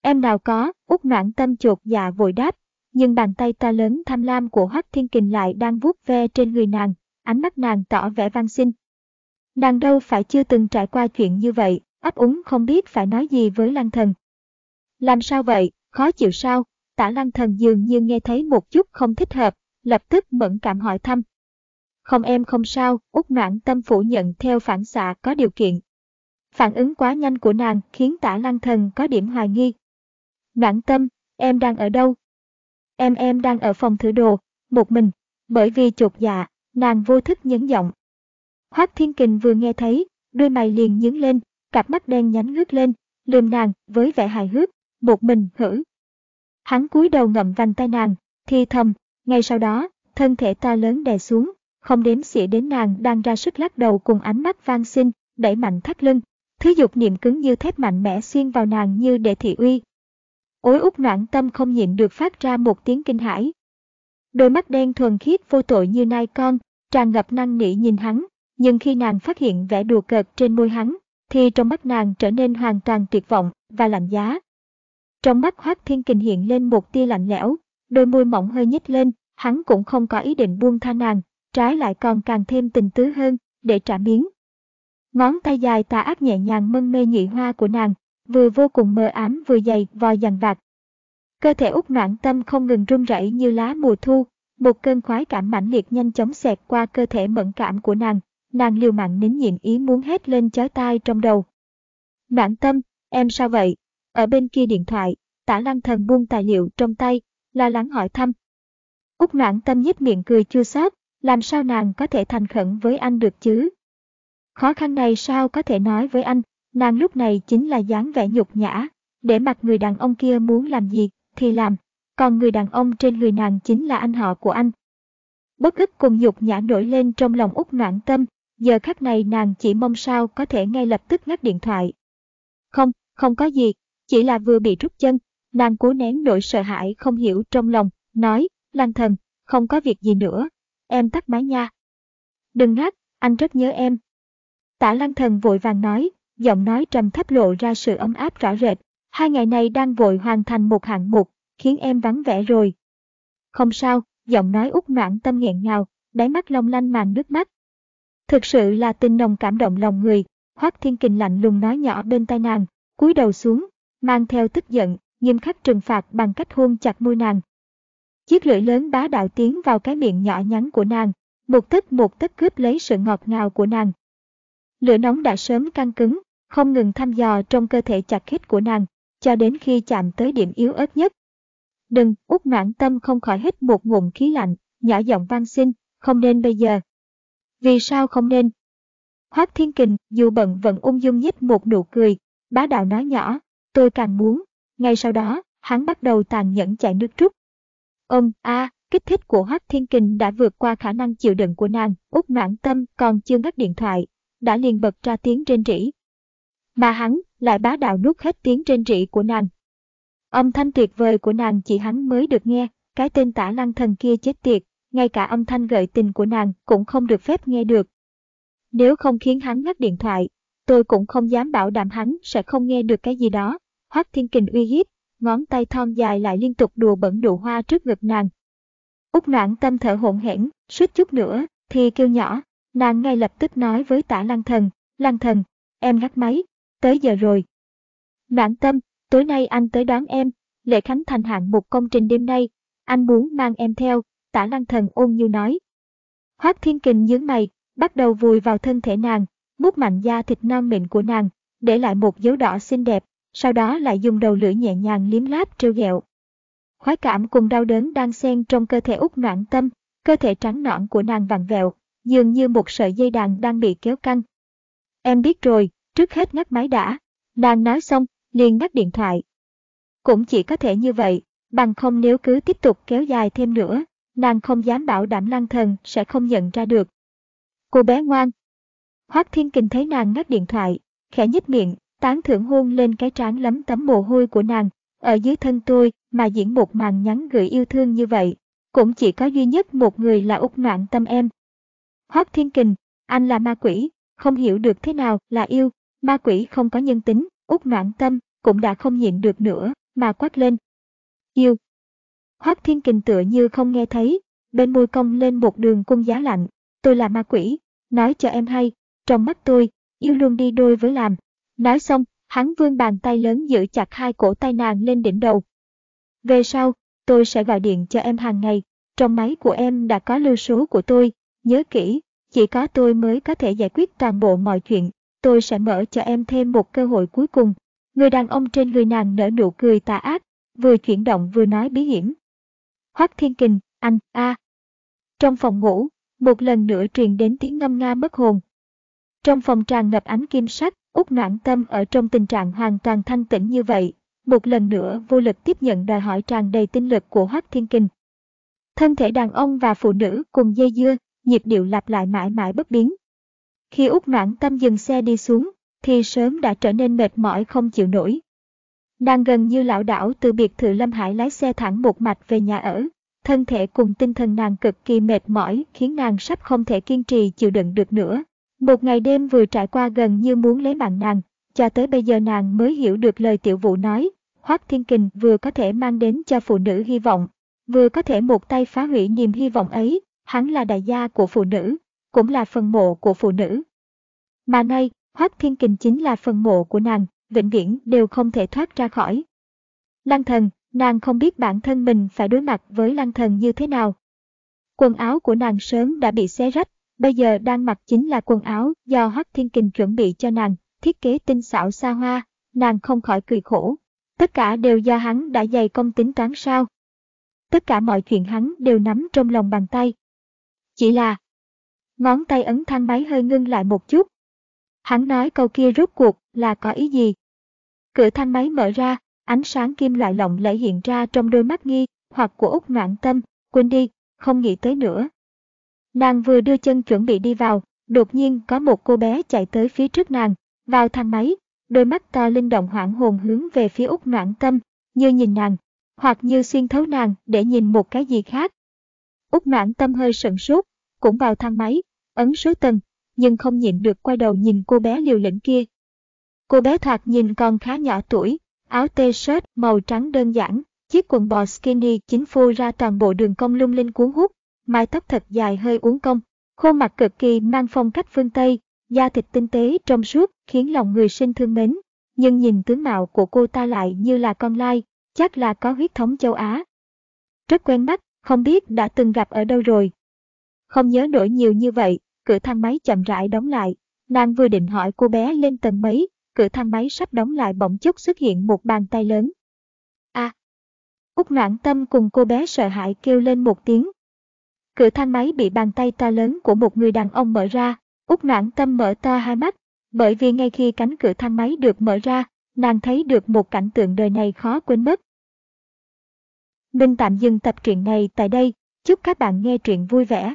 Speaker 1: Em nào có, út noãn tâm chột dạ vội đáp, nhưng bàn tay ta lớn tham lam của Hoắc Thiên Kình lại đang vuốt ve trên người nàng, ánh mắt nàng tỏ vẻ van xin. Nàng đâu phải chưa từng trải qua chuyện như vậy, ấp úng không biết phải nói gì với Lăng Thần. Làm sao vậy, khó chịu sao? Tả Lăng Thần dường như nghe thấy một chút không thích hợp, lập tức mẫn cảm hỏi thăm. Không em không sao, út noạn tâm phủ nhận theo phản xạ có điều kiện. Phản ứng quá nhanh của nàng khiến tả lăng thần có điểm hoài nghi. Noạn tâm, em đang ở đâu? Em em đang ở phòng thử đồ, một mình, bởi vì chột dạ, nàng vô thức nhấn giọng. Hoác Thiên Kình vừa nghe thấy, đôi mày liền nhướng lên, cặp mắt đen nhánh ngước lên, lườm nàng với vẻ hài hước, một mình hử. Hắn cúi đầu ngậm vành tay nàng, thi thầm, ngay sau đó, thân thể ta lớn đè xuống, không đếm xỉa đến nàng đang ra sức lắc đầu cùng ánh mắt van xin, đẩy mạnh thắt lưng. Thứ dục niệm cứng như thép mạnh mẽ xuyên vào nàng như để thị uy, Ối út noãn tâm không nhịn được phát ra một tiếng kinh hãi. Đôi mắt đen thuần khiết vô tội như nai con, tràn ngập năng nỉ nhìn hắn, nhưng khi nàng phát hiện vẻ đùa cợt trên môi hắn, thì trong mắt nàng trở nên hoàn toàn tuyệt vọng và lạnh giá. Trong mắt Hoác Thiên Kình hiện lên một tia lạnh lẽo, đôi môi mỏng hơi nhếch lên, hắn cũng không có ý định buông tha nàng, trái lại còn càng thêm tình tứ hơn, để trả miếng. Ngón tay dài tà ác nhẹ nhàng mân mê nhị hoa của nàng, vừa vô cùng mờ ám vừa dày vò dằn vặt. Cơ thể út noạn tâm không ngừng run rẩy như lá mùa thu, một cơn khoái cảm mãnh liệt nhanh chóng xẹt qua cơ thể mẫn cảm của nàng, nàng liều mạng nín nhịn ý muốn hét lên chói tai trong đầu. Noạn tâm, em sao vậy? Ở bên kia điện thoại, tả lăng thần buông tài liệu trong tay, lo lắng hỏi thăm. Úc noãn tâm nhếch miệng cười chưa xót, làm sao nàng có thể thành khẩn với anh được chứ? Khó khăn này sao có thể nói với anh, nàng lúc này chính là dáng vẻ nhục nhã, để mặt người đàn ông kia muốn làm gì thì làm, còn người đàn ông trên người nàng chính là anh họ của anh. Bất ức cùng nhục nhã nổi lên trong lòng út noãn tâm, giờ khắc này nàng chỉ mong sao có thể ngay lập tức ngắt điện thoại. Không, không có gì, chỉ là vừa bị rút chân, nàng cố nén nỗi sợ hãi không hiểu trong lòng, nói, Lan thần, không có việc gì nữa, em tắt máy nha. Đừng ngắt, anh rất nhớ em. Tả Lan thần vội vàng nói, giọng nói trầm thấp lộ ra sự ấm áp rõ rệt, hai ngày này đang vội hoàn thành một hạng mục, khiến em vắng vẻ rồi. Không sao, giọng nói út noãn tâm nghẹn ngào, đáy mắt long lanh màn nước mắt. Thực sự là tình nồng cảm động lòng người, Hoác Thiên Kình lạnh lùng nói nhỏ bên tai nàng, cúi đầu xuống, mang theo tức giận, nghiêm khắc trừng phạt bằng cách hôn chặt môi nàng. Chiếc lưỡi lớn bá đạo tiến vào cái miệng nhỏ nhắn của nàng, một tấc một tấc cướp lấy sự ngọt ngào của nàng. Lửa nóng đã sớm căng cứng, không ngừng thăm dò trong cơ thể chặt khít của nàng, cho đến khi chạm tới điểm yếu ớt nhất. Đừng, út noãn tâm không khỏi hít một ngụm khí lạnh, nhỏ giọng van xin, không nên bây giờ. Vì sao không nên? Hoác Thiên Kình dù bận vẫn ung dung nhếch một nụ cười, bá đạo nói nhỏ, tôi càng muốn. Ngay sau đó, hắn bắt đầu tàn nhẫn chạy nước rút. Ông, a, kích thích của Hoác Thiên Kình đã vượt qua khả năng chịu đựng của nàng, út noãn tâm còn chưa ngắt điện thoại, đã liền bật ra tiếng rên rỉ. Mà hắn lại bá đạo nuốt hết tiếng rên rỉ của nàng. Âm thanh tuyệt vời của nàng chỉ hắn mới được nghe, cái tên tả lăng thần kia chết tiệt, ngay cả âm thanh gợi tình của nàng cũng không được phép nghe được. Nếu không khiến hắn ngắt điện thoại, tôi cũng không dám bảo đảm hắn sẽ không nghe được cái gì đó. Hoác Thiên Kình uy hiếp, ngón tay thon dài lại liên tục đùa bẩn đụ hoa trước ngực nàng. Úc noãn tâm thở hổn hển, suýt chút nữa, thì kêu nhỏ, nàng ngay lập tức nói với tả lăng thần, lăng thần, em ngắt máy, tới giờ rồi. Noãn tâm, tối nay anh tới đón em, lễ khánh thành hạng một công trình đêm nay, anh muốn mang em theo, tả lăng thần ôn như nói. Hoác thiên kình nhướng mày, bắt đầu vùi vào thân thể nàng, mút mạnh da thịt non mịn của nàng, để lại một dấu đỏ xinh đẹp, sau đó lại dùng đầu lưỡi nhẹ nhàng liếm láp trêu ghẹo. Khoái cảm cùng đau đớn đang xen trong cơ thể út noạn tâm, cơ thể trắng nõn của nàng vặn vẹo, dường như một sợi dây đàn đang bị kéo căng. Em biết rồi, trước hết ngắt máy đã. Nàng nói xong, liền ngắt điện thoại. Cũng chỉ có thể như vậy, bằng không nếu cứ tiếp tục kéo dài thêm nữa, nàng không dám bảo đảm lăng thần sẽ không nhận ra được. Cô bé ngoan. Hoác Thiên Kình thấy nàng ngắt điện thoại, khẽ nhếch miệng, tán thưởng hôn lên cái trán lấm tấm mồ hôi của nàng. Ở dưới thân tôi mà diễn một màn nhắn gửi yêu thương như vậy, cũng chỉ có duy nhất một người là út ngoạn tâm em. Hoác Thiên Kình, anh là ma quỷ, không hiểu được thế nào là yêu, ma quỷ không có nhân tính, út ngoạn tâm cũng đã không nhịn được nữa, mà quát lên. Yêu. Hoác Thiên Kình tựa như không nghe thấy, bên môi cong lên một đường cung giá lạnh. Tôi là ma quỷ, nói cho em hay, trong mắt tôi, yêu luôn đi đôi với làm. Nói xong, hắn vươn bàn tay lớn giữ chặt hai cổ tay nàng lên đỉnh đầu. Về sau, tôi sẽ gọi điện cho em hàng ngày, trong máy của em đã có lưu số của tôi, nhớ kỹ, chỉ có tôi mới có thể giải quyết toàn bộ mọi chuyện, tôi sẽ mở cho em thêm một cơ hội cuối cùng. Người đàn ông trên người nàng nở nụ cười tà ác, vừa chuyển động vừa nói bí hiểm. Hoắc Thiên Kình, anh, a. Trong phòng ngủ, một lần nữa truyền đến tiếng ngâm nga mất hồn. Trong phòng tràn ngập ánh kim sắc, Úc noãn tâm ở trong tình trạng hoàn toàn thanh tĩnh như vậy, một lần nữa vô lực tiếp nhận đòi hỏi tràn đầy tinh lực của Hoác Thiên Kình. Thân thể đàn ông và phụ nữ cùng dây dưa, nhịp điệu lặp lại mãi mãi bất biến. Khi Úc noãn tâm dừng xe đi xuống, thì sớm đã trở nên mệt mỏi không chịu nổi. Nàng gần như lão đảo từ biệt thự Lâm Hải lái xe thẳng một mạch về nhà ở. Thân thể cùng tinh thần nàng cực kỳ mệt mỏi khiến nàng sắp không thể kiên trì chịu đựng được nữa. Một ngày đêm vừa trải qua gần như muốn lấy mạng nàng, cho tới bây giờ nàng mới hiểu được lời tiểu Vũ nói. Hoác Thiên Kình vừa có thể mang đến cho phụ nữ hy vọng, vừa có thể một tay phá hủy niềm hy vọng ấy, hắn là đại gia của phụ nữ, cũng là phần mộ của phụ nữ. Mà nay, Hoác Thiên Kình chính là phần mộ của nàng, vĩnh viễn đều không thể thoát ra khỏi. Lăng thần, nàng không biết bản thân mình phải đối mặt với lăng thần như thế nào. Quần áo của nàng sớm đã bị xé rách, bây giờ đang mặc chính là quần áo do Hắc Thiên Kình chuẩn bị cho nàng, thiết kế tinh xảo xa hoa, nàng không khỏi cười khổ. Tất cả đều do hắn đã dày công tính toán sao. Tất cả mọi chuyện hắn đều nắm trong lòng bàn tay. Chỉ là, ngón tay ấn thang máy hơi ngưng lại một chút. Hắn nói câu kia rốt cuộc là có ý gì? Cửa thang máy mở ra, ánh sáng kim loại lộng lẫy hiện ra trong đôi mắt nghi, hoặc của Úc Noãn Tâm, quên đi, không nghĩ tới nữa. Nàng vừa đưa chân chuẩn bị đi vào, đột nhiên có một cô bé chạy tới phía trước nàng, vào thang máy, đôi mắt to linh động hoảng hồn hướng về phía Úc Noãn Tâm, như nhìn nàng, hoặc như xuyên thấu nàng để nhìn một cái gì khác. Úc Noãn Tâm hơi sững sốt, cũng vào thang máy, ấn số tầng, nhưng không nhịn được quay đầu nhìn cô bé liều lĩnh kia. Cô bé thoạt nhìn còn khá nhỏ tuổi, áo t-shirt màu trắng đơn giản, chiếc quần bò skinny chính phô ra toàn bộ đường cong lung linh cuốn hút, mái tóc thật dài hơi uốn cong, khuôn mặt cực kỳ mang phong cách phương Tây, da thịt tinh tế trong suốt khiến lòng người sinh thương mến. Nhưng nhìn tướng mạo của cô ta lại như là con lai, chắc là có huyết thống châu Á. Rất quen mắt, không biết đã từng gặp ở đâu rồi. Không nhớ nổi nhiều như vậy, cửa thang máy chậm rãi đóng lại. Nàng vừa định hỏi cô bé lên tầng mấy, cửa thang máy sắp đóng lại bỗng chốc xuất hiện một bàn tay lớn. a à, Úc noãn tâm cùng cô bé sợ hãi kêu lên một tiếng. Cửa thang máy bị bàn tay to lớn của một người đàn ông mở ra, út noãn tâm mở to hai mắt, bởi vì ngay khi cánh cửa thang máy được mở ra, nàng thấy được một cảnh tượng đời này khó quên mất. Mình tạm dừng tập truyện này tại đây, chúc các bạn nghe truyện vui vẻ.